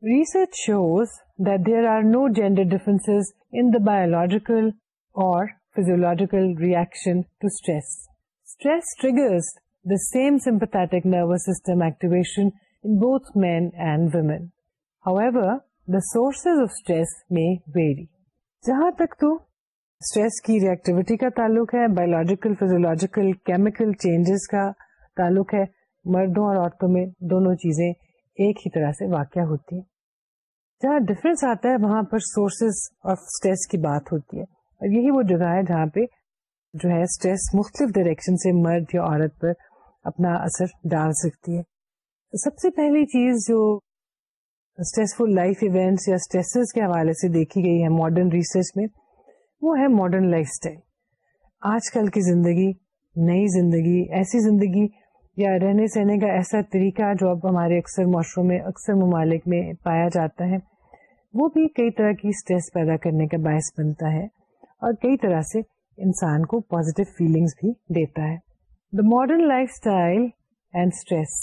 Speaker 1: Research shows that there are no gender differences in the biological or physiological reaction to stress. Stress triggers the same sympathetic nervous system activation in both men and women. Sources of stress میں reactivity کا تعلق ہے biological physiological chemical changes کا تعلق ہے مردوں اور عورتوں میں دونوں چیزیں ایک ہی طرح سے واقع ہوتی ہیں جہاں ڈفرینس آتا ہے وہاں پر سورسز آف اسٹریس کی بات ہوتی ہے اور یہی وہ جگہ ہے جہاں پہ جو ہے اسٹریس مختلف ڈائریکشن سے مرد یا عورت پر اپنا اثر ڈال سکتی ہے سب سے پہلی چیز جو اسٹریسفل لائف ایونٹس یا اسٹریسز کے حوالے سے دیکھی گئی ہے ماڈرن ریسرچ میں وہ ہے ماڈرن لائف اسٹائل آج کل کی زندگی نئی زندگی ایسی زندگی یا رہنے سہنے کا ایسا طریقہ جو اب ہمارے اکثر معاشروں میں اکثر ممالک میں پایا جاتا ہے وہ بھی کئی طرح کی اسٹریس پیدا کرنے کا باعث بنتا ہے اور کئی طرح سے انسان کو پازیٹیو فیلنگس بھی دیتا ہے the modern lifestyle and stress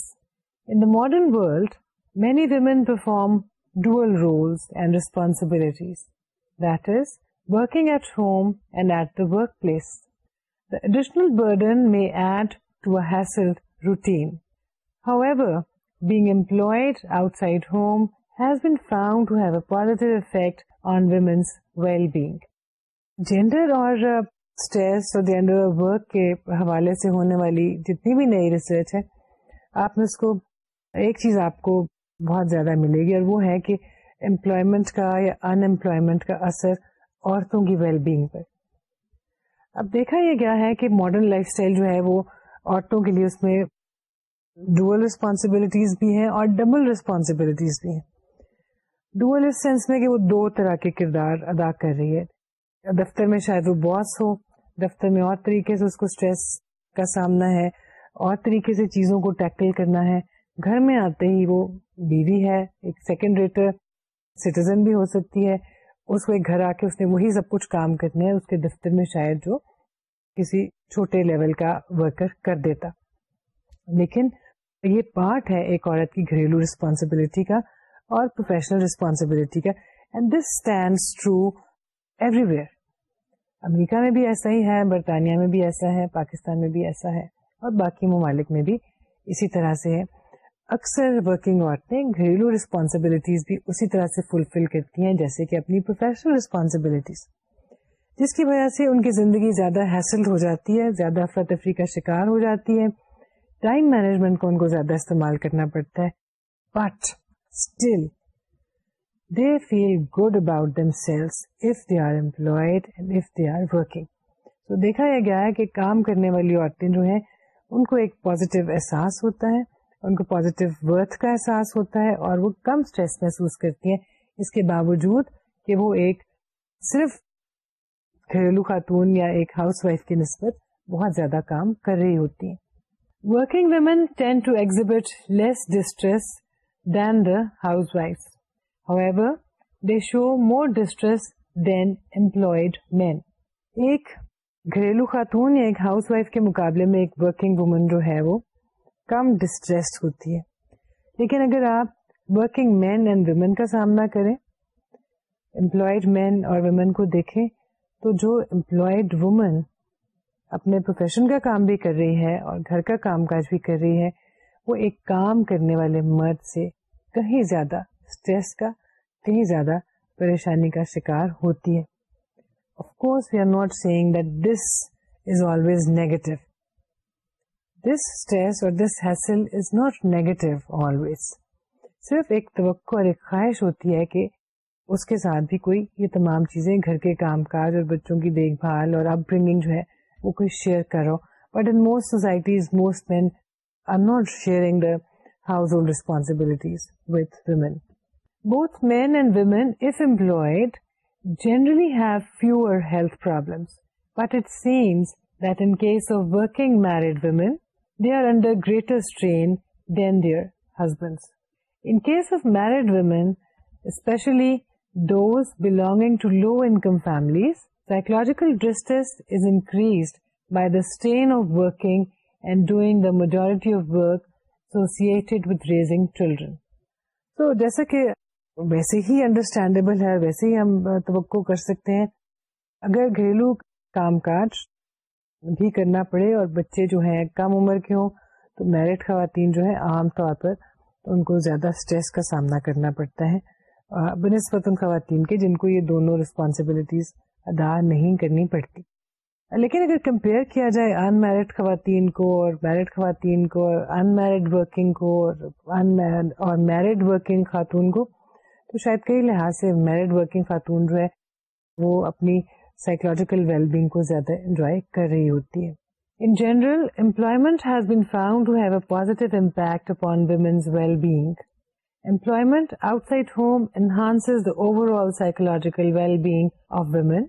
Speaker 1: in the modern world many women perform dual role responsibilities at home and at the panel میں positive effect on women's well being gender اور جینڈر ورک کے حوالے سے ہونے والی جتنی بھی نئی ریسرچ ہے آپ نے اس کو ایک چیز آپ کو بہت زیادہ ملے گی اور وہ ہے کہ امپلائمنٹ کا یا انمپلائمنٹ کا اثر عورتوں کی ویل بینگ پر اب دیکھا یہ گیا ہے کہ ماڈرن لائف اسٹائل جو ہے وہ عورتوں کے لیے اس میں ڈوئل بھی ہیں اور ڈبل ریسپانسبلٹیز بھی ہیں ڈوئل اس سینس میں کہ وہ دو طرح کے کردار ادا کر رہی ہے دفتر میں شاید وہ باس ہو دفتر میں اور طریقے سے اس کو اسٹریس کا سامنا ہے اور طریقے سے چیزوں کو ٹیکل کرنا ہے گھر میں آتے ہی وہ بیوی ہے ایک سیکنڈ ریٹر سٹیزن بھی ہو سکتی ہے اس کو ایک گھر آ کے اس نے وہی سب کچھ کام کرنے ہے اس کے دفتر میں شاید جو کسی چھوٹے لیول کا ورکر کر دیتا لیکن یہ پارٹ ہے ایک عورت کی گھریلو ریسپانسبلٹی کا اور پروفیشنل ریسپانسبلٹی کا and this stand true everywhere America میں بھی ایسا ہی ہے برطانیہ میں بھی ایسا ہے پاکستان میں بھی ایسا ہے اور باقی ممالک میں بھی اسی طرح سے ہے اکثر ورکنگ عورتیں گھریلو ریسپانسبلٹیز بھی اسی طرح سے فلفل کرتی ہیں جیسے کہ اپنی پروفیشنل ریسپانسبلٹیز جس کی وجہ سے ان کی زندگی زیادہ حاصل ہو جاتی ہے زیادہ افراتفری کا شکار ہو جاتی ہے ٹائم مینجمنٹ کو ان کو زیادہ استعمال کرنا پڑتا ہے but still they feel good about themselves if if they they are are employed and working تو دیکھا یہ گیا ہے کہ کام کرنے والی عورتیں جو ہیں ان کو ایک پازیٹیو احساس ہوتا ہے ان کو پوزیٹو کا احساس ہوتا ہے اور وہ کم اسٹریس محسوس کرتی ہیں اس کے باوجود کہ وہ ایک صرف گھریلو خاتون یا ایک ہاؤس وائف کی نسبت بہت زیادہ کام کر رہی ہوتی ہیں working women tend to exhibit less distress than the housewife how they show more distress than employed men ایک گھریلو خاتون یا ایک ہاؤس وائف کے مقابلے میں ایک ورکنگ وومن جو ہے وہ کم ڈسٹریس ہوتی ہے لیکن اگر آپ ورکنگ مین اینڈ ویمن کا سامنا کریں امپلائڈ مین اور ویمن کو دیکھیں تو جو امپلائڈ وومن اپنے پروفیشن کا کام بھی کر رہی ہے اور گھر کا کام کاج بھی کر رہی ہے وہ ایک کام کرنے والے مرد سے کہیں زیادہ اسٹریس کا کہیں زیادہ پریشانی کا شکار ہوتی ہے of course we are not saying that this is always negative this stress or this hassle is not negative always صرف ایک توقع اور ایک خواہش ہوتی ہے کہ اس کے ساتھ بھی کوئی یہ تمام چیزیں گھر کے کام کاج اور بچوں کی دیکھ بھال اور اپ برنگنگ جو ہے وہ کوئی شیئر کرو but in most societies most men are not sharing the household responsibilities with women both men and women if employed generally have fewer health problems but it seems that in case of working married women they are under greater in case of married women especially to low income families psychological distance is increase by the strain of working and doing the majority of work associated with raising children so جیسا کہ ویسے ہی understandable ہے ویسے ہی ہم توقع کر سکتے ہیں اگر گھریلو کام کاج بھی کرنا پڑے اور بچے جو ہیں کم عمر کے ہوں تو میرٹ خواتین جو ہیں عام طور پر ان کو زیادہ اسٹریس کا سامنا کرنا پڑتا ہے بہ نسبت خواتین کے جن کو یہ دونوں رسپانسبلٹیز ادا نہیں کرنی پڑتی لیکن اگر کمپیئر کیا جائے ان میرڈ خواتین کو اور میرڈ خواتین کو اور میرڈ ورکنگ کو اور میرڈ ورکنگ خاتون کو تو شاید کئی لحاظ سے میرڈ ورکنگ خاتون جو ہے وہ اپنی سائیکولوجیکل ویل بینگ کو زیادہ انجوائے کر رہی ہوتی ہے in general employment has been found to have a positive impact upon women's well being employment outside home enhance the overall psychological well being of women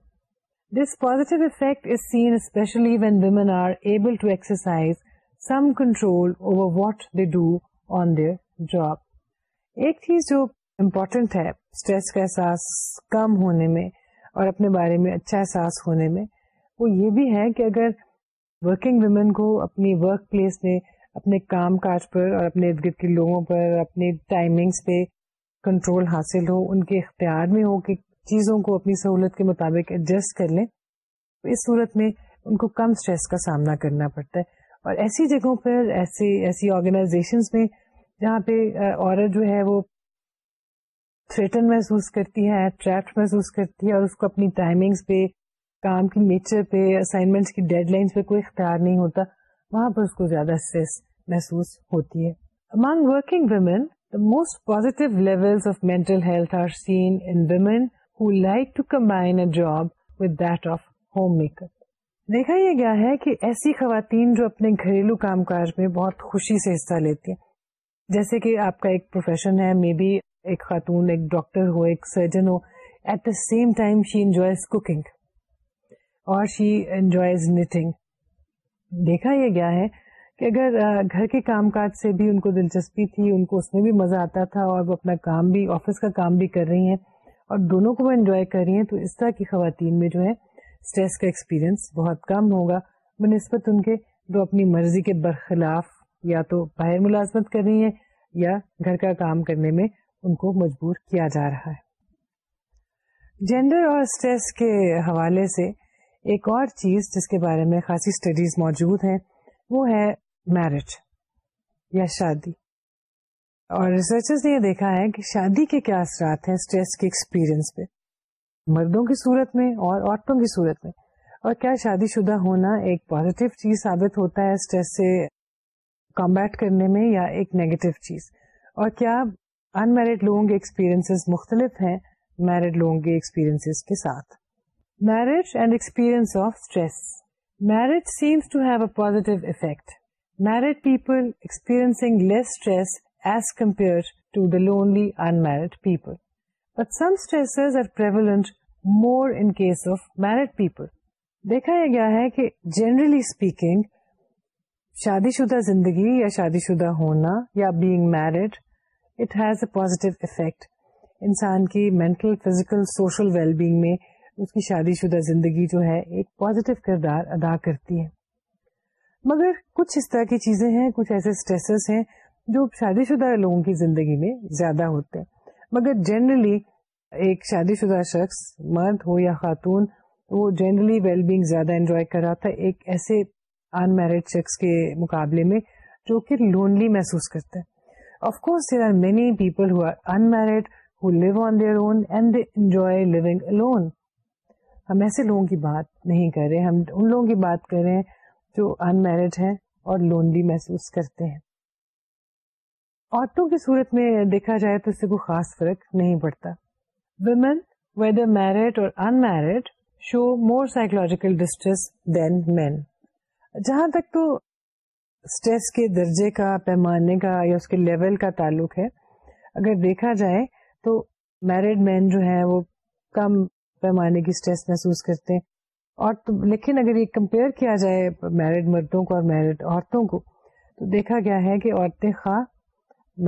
Speaker 1: this positive effect is seen especially when women are able to exercise some control over what they do on their job ایک چیز جو important ہے stress کا احساس کم ہونے میں اور اپنے بارے میں اچھا احساس ہونے میں وہ یہ بھی ہے کہ اگر ورکنگ ویمن کو اپنی ورک پلیس میں اپنے کام کاج پر اور اپنے ارد گرد کے لوگوں پر اپنے ٹائمنگس پہ کنٹرول حاصل ہو ان کے اختیار میں ہو کہ چیزوں کو اپنی سہولت کے مطابق ایڈجسٹ کر لیں تو اس صورت میں ان کو کم اسٹریس کا سامنا کرنا پڑتا ہے اور ایسی جگہوں پر ایسی ایسی آرگنائزیشنس میں جہاں پہ عورت جو ہے وہ تھریٹن محسوس کرتی ہے ٹریکٹ محسوس کرتی ہے اور اس کو اپنی ٹائمنگس پہ کام کی نیچر پہ اسائنمنٹس کی ڈیڈ لائنس پہ کوئی اختیار نہیں ہوتا وہاں پر اس کو زیادہ اسٹریس محسوس ہوتی ہے among working women the most positive level of mental health are seen in women who like to combine a job with that of home maker دیکھا یہ گیا ہے کہ ایسی خواتین جو اپنے گھریلو کام کاج میں بہت خوشی سے حصہ لیتی ہیں جیسے کہ آپ کا ایک پروفیشن ہے مے بی ایک خاتون ایک ڈاکٹر ہو ایک surgeon who at the same time she enjoys cooking اور شی انجوائز نیٹنگ دیکھا یہ گیا ہے کہ اگر گھر کے کام کاج سے بھی ان کو دلچسپی تھی ان کو اس میں بھی مزہ آتا تھا اور وہ اپنا کام بھی آفس کا کام بھی کر رہی ہیں اور دونوں کو وہ انجوائے کر رہی ہیں تو اس طرح کی خواتین میں جو ہے اسٹریس کا ایکسپیرئنس بہت کم ہوگا بہ نسبت ان کے جو اپنی مرضی کے برخلاف یا تو باہر ملازمت کر رہی ہیں یا گھر کا کام کرنے میں ان کو مجبور کیا جا رہا ہے جینڈر اور اسٹریس کے حوالے سے ایک اور چیز جس کے بارے میں خاصی اسٹڈیز موجود ہیں وہ ہے میرج یا شادی اور نے یہ دیکھا ہے کہ شادی کے کیا اثرات ہیں اسٹریس کے ایکسپیرئنس پہ مردوں کی صورت میں اور عورتوں کی صورت میں اور کیا شادی شدہ ہونا ایک پازیٹیو چیز ثابت ہوتا ہے اسٹریس سے کمبیٹ کرنے میں یا ایک نیگیٹو چیز اور کیا ان میرڈ لوگوں کے ایکسپیرئنس مختلف ہیں میرڈ لوگوں کے ایکسپیرئنس کے ساتھ marriage and experience of stress marriage seems to have a positive effect married people experience less stress as compare to the lonely people but some stress پرٹ more in case of married people دیکھا یہ گیا ہے کہ generally speaking شادی شدہ زندگی یا شادی شدہ ہونا یا being married it has a positive effect انسان کی mental physical social well being میں اس کی شادی شدہ زندگی جو ہے ایک پازیٹیو کردار ادا کرتی ہے مگر کچھ اس طرح کی چیزیں ہیں کچھ ایسے اسٹریسز ہیں جو شادی شدہ لوگوں کی زندگی میں زیادہ ہوتے ہیں مگر جنرلی ایک شادی شدہ شخص مرد ہو یا خاتون وہ جنرلی ویل بینگ زیادہ انجوائے کر رہا تھا ایک ایسے ان میرڈ شخص کے مقابلے میں جو کہ لونلی محسوس کرتے of course there are many people who are unmarried who live on their own and they enjoy living alone ہم ایسے لوگوں کی بات نہیں کر رہے ہم ان لوگوں کی بات کر رہے ہیں جو انمیرڈ ہیں اور لونلی محسوس کرتے ہیں عورتوں کی صورت میں دیکھا جائے تو اس سے کوئی خاص فرق نہیں پڑتا ویمن ویدر میرڈ اور unmarried show more psychological distress than men جہاں تک تو اسٹریس کے درجے کا پیمانے کا یا اس کے لیول کا تعلق ہے اگر دیکھا جائے تو میرڈ مین جو ہے وہ کم پیمانے کی اسٹریس محسوس کرتے ہیں اور لیکن اگر یہ کمپیئر کیا جائے میرڈ مردوں کو اور میرڈ عورتوں کو تو دیکھا گیا ہے کہ عورتیں خواہ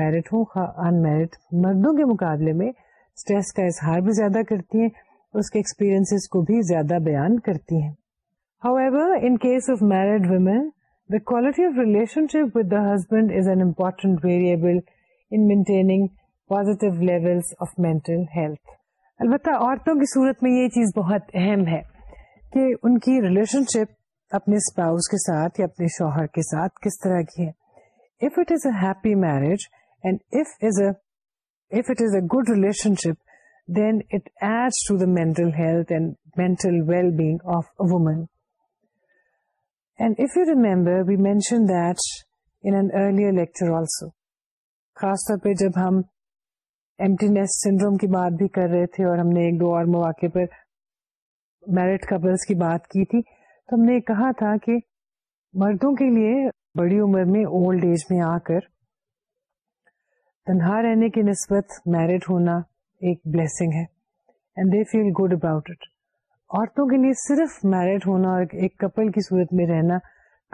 Speaker 1: میرٹ ہوں خواہ ان میرٹ مردوں کے مقابلے میں اسٹریس کا اظہار بھی زیادہ کرتی ہیں اس کے ایکسپیرئنس کو بھی زیادہ بیان کرتی ہیں how in case of married women the quality of relationship with the husband is an important variable positive level البتہ عورتوں کی صورت میں یہ چیز بہت اہم ہے کہ ان کی ریلیشن شپ اپنے اسپاؤس کے ساتھ یا اپنے شوہر کے ساتھ کس طرح کی ہے if it is a happy marriage and if if is a it is a good relationship then it add to the mental health and mental well being of a woman and if you remember we mention that lecture also خاص طور پہ جب ہم ہمس syndrome کی بات بھی کر رہے تھے اور ہم نے ایک دو اور مواقع پر میرٹ کپلس کی بات کی تھی تو ہم نے کہا تھا کہ مردوں کے لیے بڑی عمر میں اولڈ ایج میں آ کر تنہا رہنے کی نسبت میرٹ ہونا ایک بلیسنگ ہے and they feel good about it عورتوں کے لیے صرف میرٹ ہونا اور ایک کپل کی صورت میں رہنا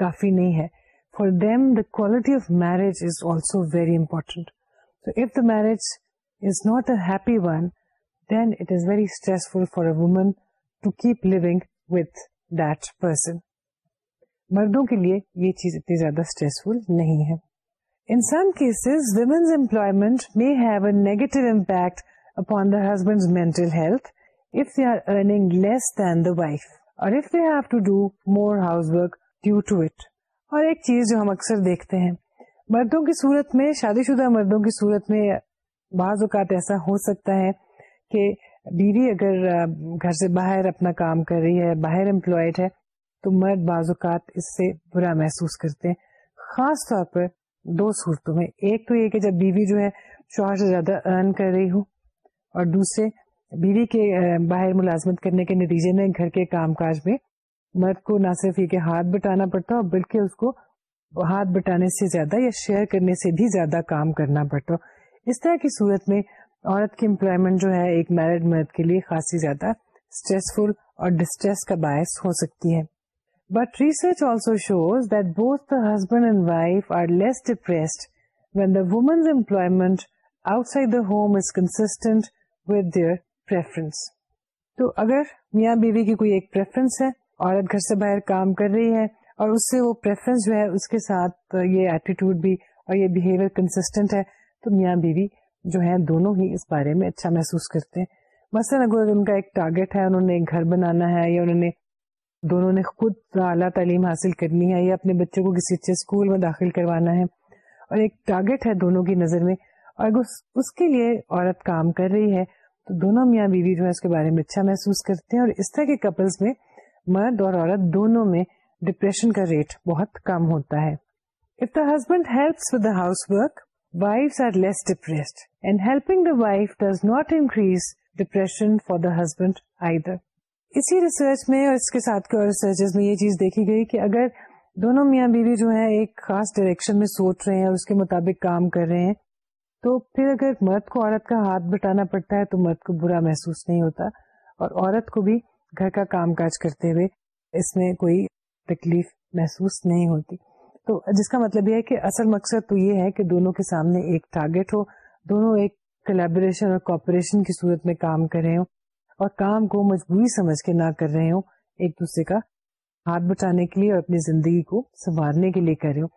Speaker 1: کافی نہیں ہے for them the quality of marriage is also very important the marriage is not a happy one then it is very stressful for a woman to keep with that person مردوں کے لیے یہ چیز اتنی زیادہ اسٹریسفل نہیں ہے in some cases women's employment میں have a negative impact upon the mental health if they are earning less than the wife or if they have to do more housework due to it. اور ایک چیز جو ہم اکثر دیکھتے ہیں مردوں کی صورت میں شادی شدہ مردوں کی صورت میں بعض اوقات ایسا ہو سکتا ہے کہ بیوی اگر گھر سے باہر اپنا کام کر رہی ہے باہر امپلائڈ ہے تو مرد بعض اوقات اس سے برا محسوس کرتے ہیں خاص طور پر دو صورتوں میں ایک تو یہ کہ جب بیوی جو ہے شوہر سے زیادہ ارن کر رہی ہو اور دوسرے بیوی کے باہر ملازمت کرنے کے نتیجے میں گھر کے کام کاج میں مرد کو نہ صرف یہ کہ ہاتھ بٹانا پڑتا اور بلکہ اس کو ہاتھ بٹانے سے زیادہ یا شیئر کرنے سے بھی زیادہ کام کرنا پڑتا اس طرح کی صورت میں عورت کی امپلائمنٹ جو ہے ایک میرڈ مرد کے لیے خاصی زیادہ اور ڈسٹریس کا باعث ہو سکتی ہے but research also shows that both the husband and wife are less depressed when the women's employment outside the home is constant with their preference تو اگر میاں بیوی کی کوئی ایک پریفرنس ہے عورت گھر سے باہر کام کر رہی ہے اور اس سے وہ پریفرنس جو ہے اس کے ساتھ یہ ایٹیٹیوڈ بھی اور یہ بہیویئر کنسٹینٹ ہے تو میاں بیوی جو ہے دونوں ہی اس بارے میں اچھا محسوس کرتے ہیں مثلاً اگر ان کا ایک ٹارگیٹ ہے انہوں نے ایک گھر بنانا ہے یا انہوں نے دونوں نے خود اعلیٰ تعلیم حاصل کرنی ہے یا اپنے بچوں کو کسی اچھے اسکول میں داخل کروانا ہے اور ایک ٹارگیٹ ہے دونوں کی نظر میں اور اس اس کے لیے عورت کام کر رہی ہے تو دونوں میاں بیوی جو ہے اس کے بارے میں اچھا محسوس کرتے ہیں اور اس طرح کے کپلز میں مرد اور عورت دونوں میں ڈپریشن کا ریٹ بہت کم ہوتا ہے if the husband the housework wife are less depressed and helping the wife does not increase depression for the husband either اسی ریسرچ میں اور اس کے ساتھ کے اور ریسرچز میں یہ چیز دیکھی گئی کہ اگر دونوں میاں بیوی جو ہیں ایک خاص ڈائریکشن میں سوچ رہے ہیں اور اس کے مطابق کام کر رہے ہیں تو پھر اگر مرد کو عورت کا ہاتھ بٹانا پڑتا ہے تو مرد کو برا محسوس نہیں ہوتا اور عورت کو بھی گھر کا کام کاج کرتے ہوئے اس میں کوئی تکلیف محسوس نہیں ہوتی تو جس کا مطلب یہ ہے کہ اصل مقصد تو یہ ہے کہ دونوں کے سامنے ایک ٹارگیٹ ہو دونوں ایک کلیبریشن اور کوپریشن کی صورت میں کام کر رہے ہوں اور کام کو مجبوری سمجھ کے نہ کر رہے ہوں ایک دوسرے کا ہاتھ بٹانے کے لیے اور اپنی زندگی کو سنوارنے کے لیے کر رہے ہوں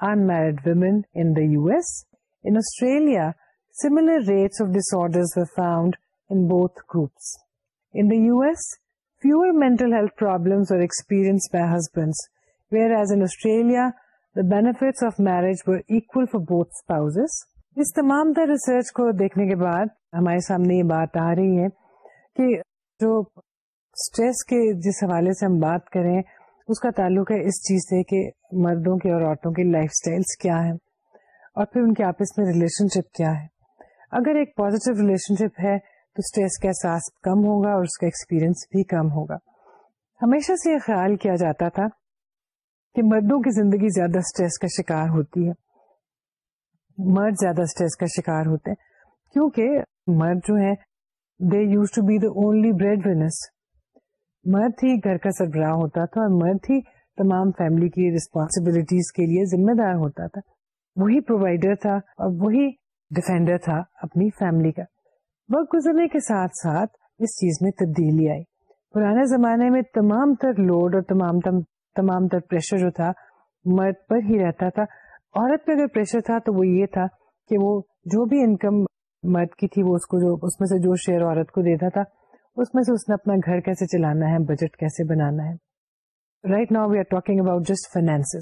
Speaker 1: unmarried women in the US. In Australia, similar rates of disorders were found in both groups. In the US, fewer mental health problems were experienced by husbands, whereas in Australia, the benefits of marriage were equal for both spouses. اس تمام تر research کو دیکھنے کے بعد ہمارے سامنے یہ بات آ رہی ہے کہ جو اسٹریس کے جس حوالے سے ہم بات کریں اس کا تعلق ہے اس چیز سے کہ مردوں کے اور عورتوں کے لائف اسٹائل کیا ہیں اور پھر ان کے آپس میں ریلیشن شپ کیا ہے اگر ایک پوزیٹو ریلیشن شپ ہے تو اسٹریس کا احساس کم ہوگا اور اس کا ایکسپیرئنس بھی کم ہوگا ہمیشہ سے یہ خیال کیا جاتا تھا کہ مردوں کی زندگی زیادہ اسٹریس کا شکار ہوتی ہے مرد زیادہ اسٹریس کا شکار ہوتے ہیں کیونکہ مرد جو ہے they use to be the only bread winners مرد ہی گھر کا سربراہ ہوتا تھا اور مرد ہی تمام فیملی کی ریسپانسبلٹیز کے لیے ذمہ دار ہوتا تھا وہی پرووائڈر تھا اور وہی ڈیفینڈر تھا اپنی فیملی کا وقت گزرنے کے ساتھ ساتھ اس چیز میں تبدیلی آئی پرانے زمانے میں تمام تر لوڈ اور تمام تم, تمام تر پریشر جو تھا مرد پر ہی رہتا تھا عورت پہ اگر پریشر تھا تو وہ یہ تھا کہ وہ جو بھی انکم مرد کی تھی وہ اس کو جو اس میں سے جو شیئر عورت کو دیتا تھا اس میں سے اس نے اپنا گھر کیسے چلانا ہے بجٹ کیسے بنانا ہے right now we are talking about just finance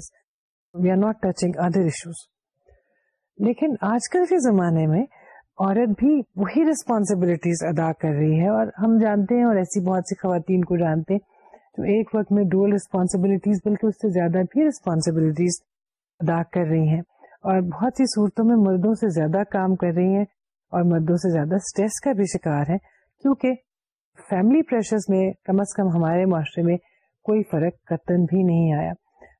Speaker 1: we are not touching other issues لیکن آج کل کے زمانے میں عورت بھی وہی ریسپانسبلٹیز ادا کر رہی ہے اور ہم جانتے ہیں اور ایسی بہت سی خواتین کو جانتے ہیں جو ایک وقت میں ڈول ریسپانسبلٹیز بلکہ اس سے زیادہ بھی ریسپانسبلٹیز ادا کر رہی ہیں اور بہت سی صورتوں میں مردوں سے زیادہ کام کر رہی ہیں اور مردوں سے زیادہ اسٹریس کا بھی شکار ہے کیونکہ فیملی پریشرز میں کم از کم ہمارے معاشرے میں کوئی فرق قطن بھی نہیں آیا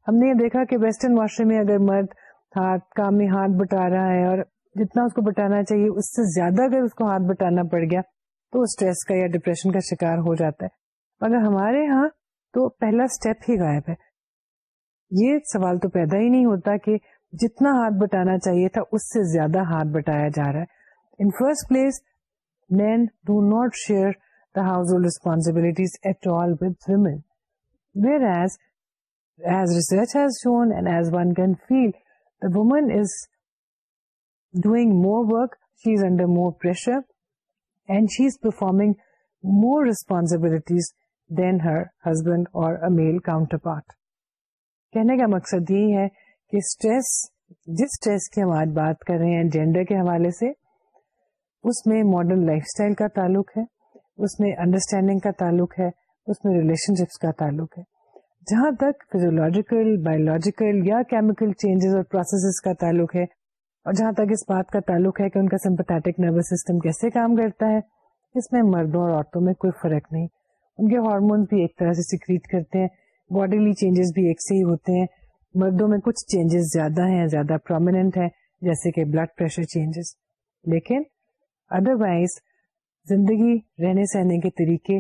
Speaker 1: ہم نے یہ دیکھا کہ ویسٹرن معاشرے میں اگر مرد ہاتھ کام میں ہاتھ بٹا رہا ہے اور جتنا اس کو بٹانا چاہیے اس سے زیادہ اگر اس کو ہاتھ بٹانا پڑ گیا تو اسٹریس کا یا ڈپریشن کا شکار ہو جاتا ہے مگر ہمارے ہاں تو پہلا اسٹیپ ہی غائب ہے یہ سوال تو پیدا ہی نہیں ہوتا کہ جتنا ہاتھ بٹانا چاہیے تھا اس سے زیادہ ہاتھ بٹایا جا رہا ہے in first place men do not share the all responsibilities at all as women has as research has one can feel the woman is doing more work she is under more pressure and she is performing more responsibilities than her husband اور a counterpart کہنے کا مقصد یہ ہے کہ stress جس stress کی ہم آج بات کر رہے ہیں جینڈر کے حوالے سے اس میں ماڈرن لائف اسٹائل کا تعلق ہے اس میں انڈرسٹینڈنگ کا تعلق ہے اس میں ریلیشن شپس کا تعلق ہے جہاں تک فیزولوجیکل بایولوجیکل یا کیمیکل چینجز اور پروسیسز کا تعلق ہے اور جہاں تک اس بات کا تعلق ہے کہ ان کا نروس سسٹم کیسے کام کرتا ہے اس میں مردوں اور عورتوں میں کوئی فرق نہیں ان کے ہارمونس بھی ایک طرح سے سیکریٹ کرتے ہیں باڈیلی چینجز بھی ایک سے ہی ہوتے ہیں مردوں میں کچھ چینجز زیادہ ہیں زیادہ پرومیننٹ ہیں جیسے کہ بلڈ پریشر چینجز لیکن ادروائز زندگی رہنے سہنے کے طریقے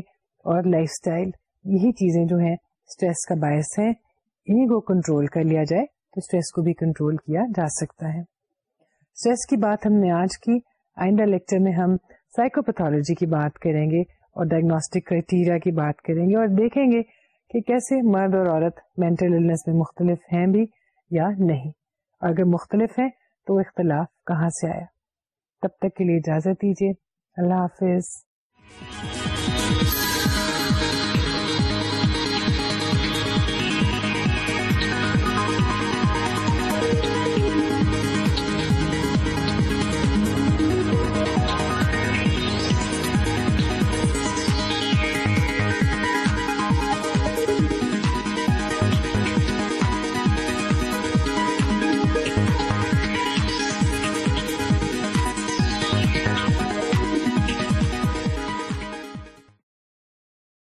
Speaker 1: اور لائف سٹائل یہی چیزیں جو ہیں اسٹریس کا باعث ہیں انہیں کو کنٹرول کر لیا جائے تو اسٹریس کو بھی کنٹرول کیا جا سکتا ہے اسٹریس کی بات ہم نے آج کی آئندہ لیکچر میں ہم سائیکوپیتھولوجی کی بات کریں گے اور ڈائگنوسٹک کرائٹیریا کی بات کریں گے اور دیکھیں گے کہ کیسے مرد اور عورت مینٹل النس میں مختلف ہیں بھی یا نہیں اگر مختلف ہیں تو اختلاف کہاں سے آیا تب تک کے لیے اجازت دیجیے اللہ حافظ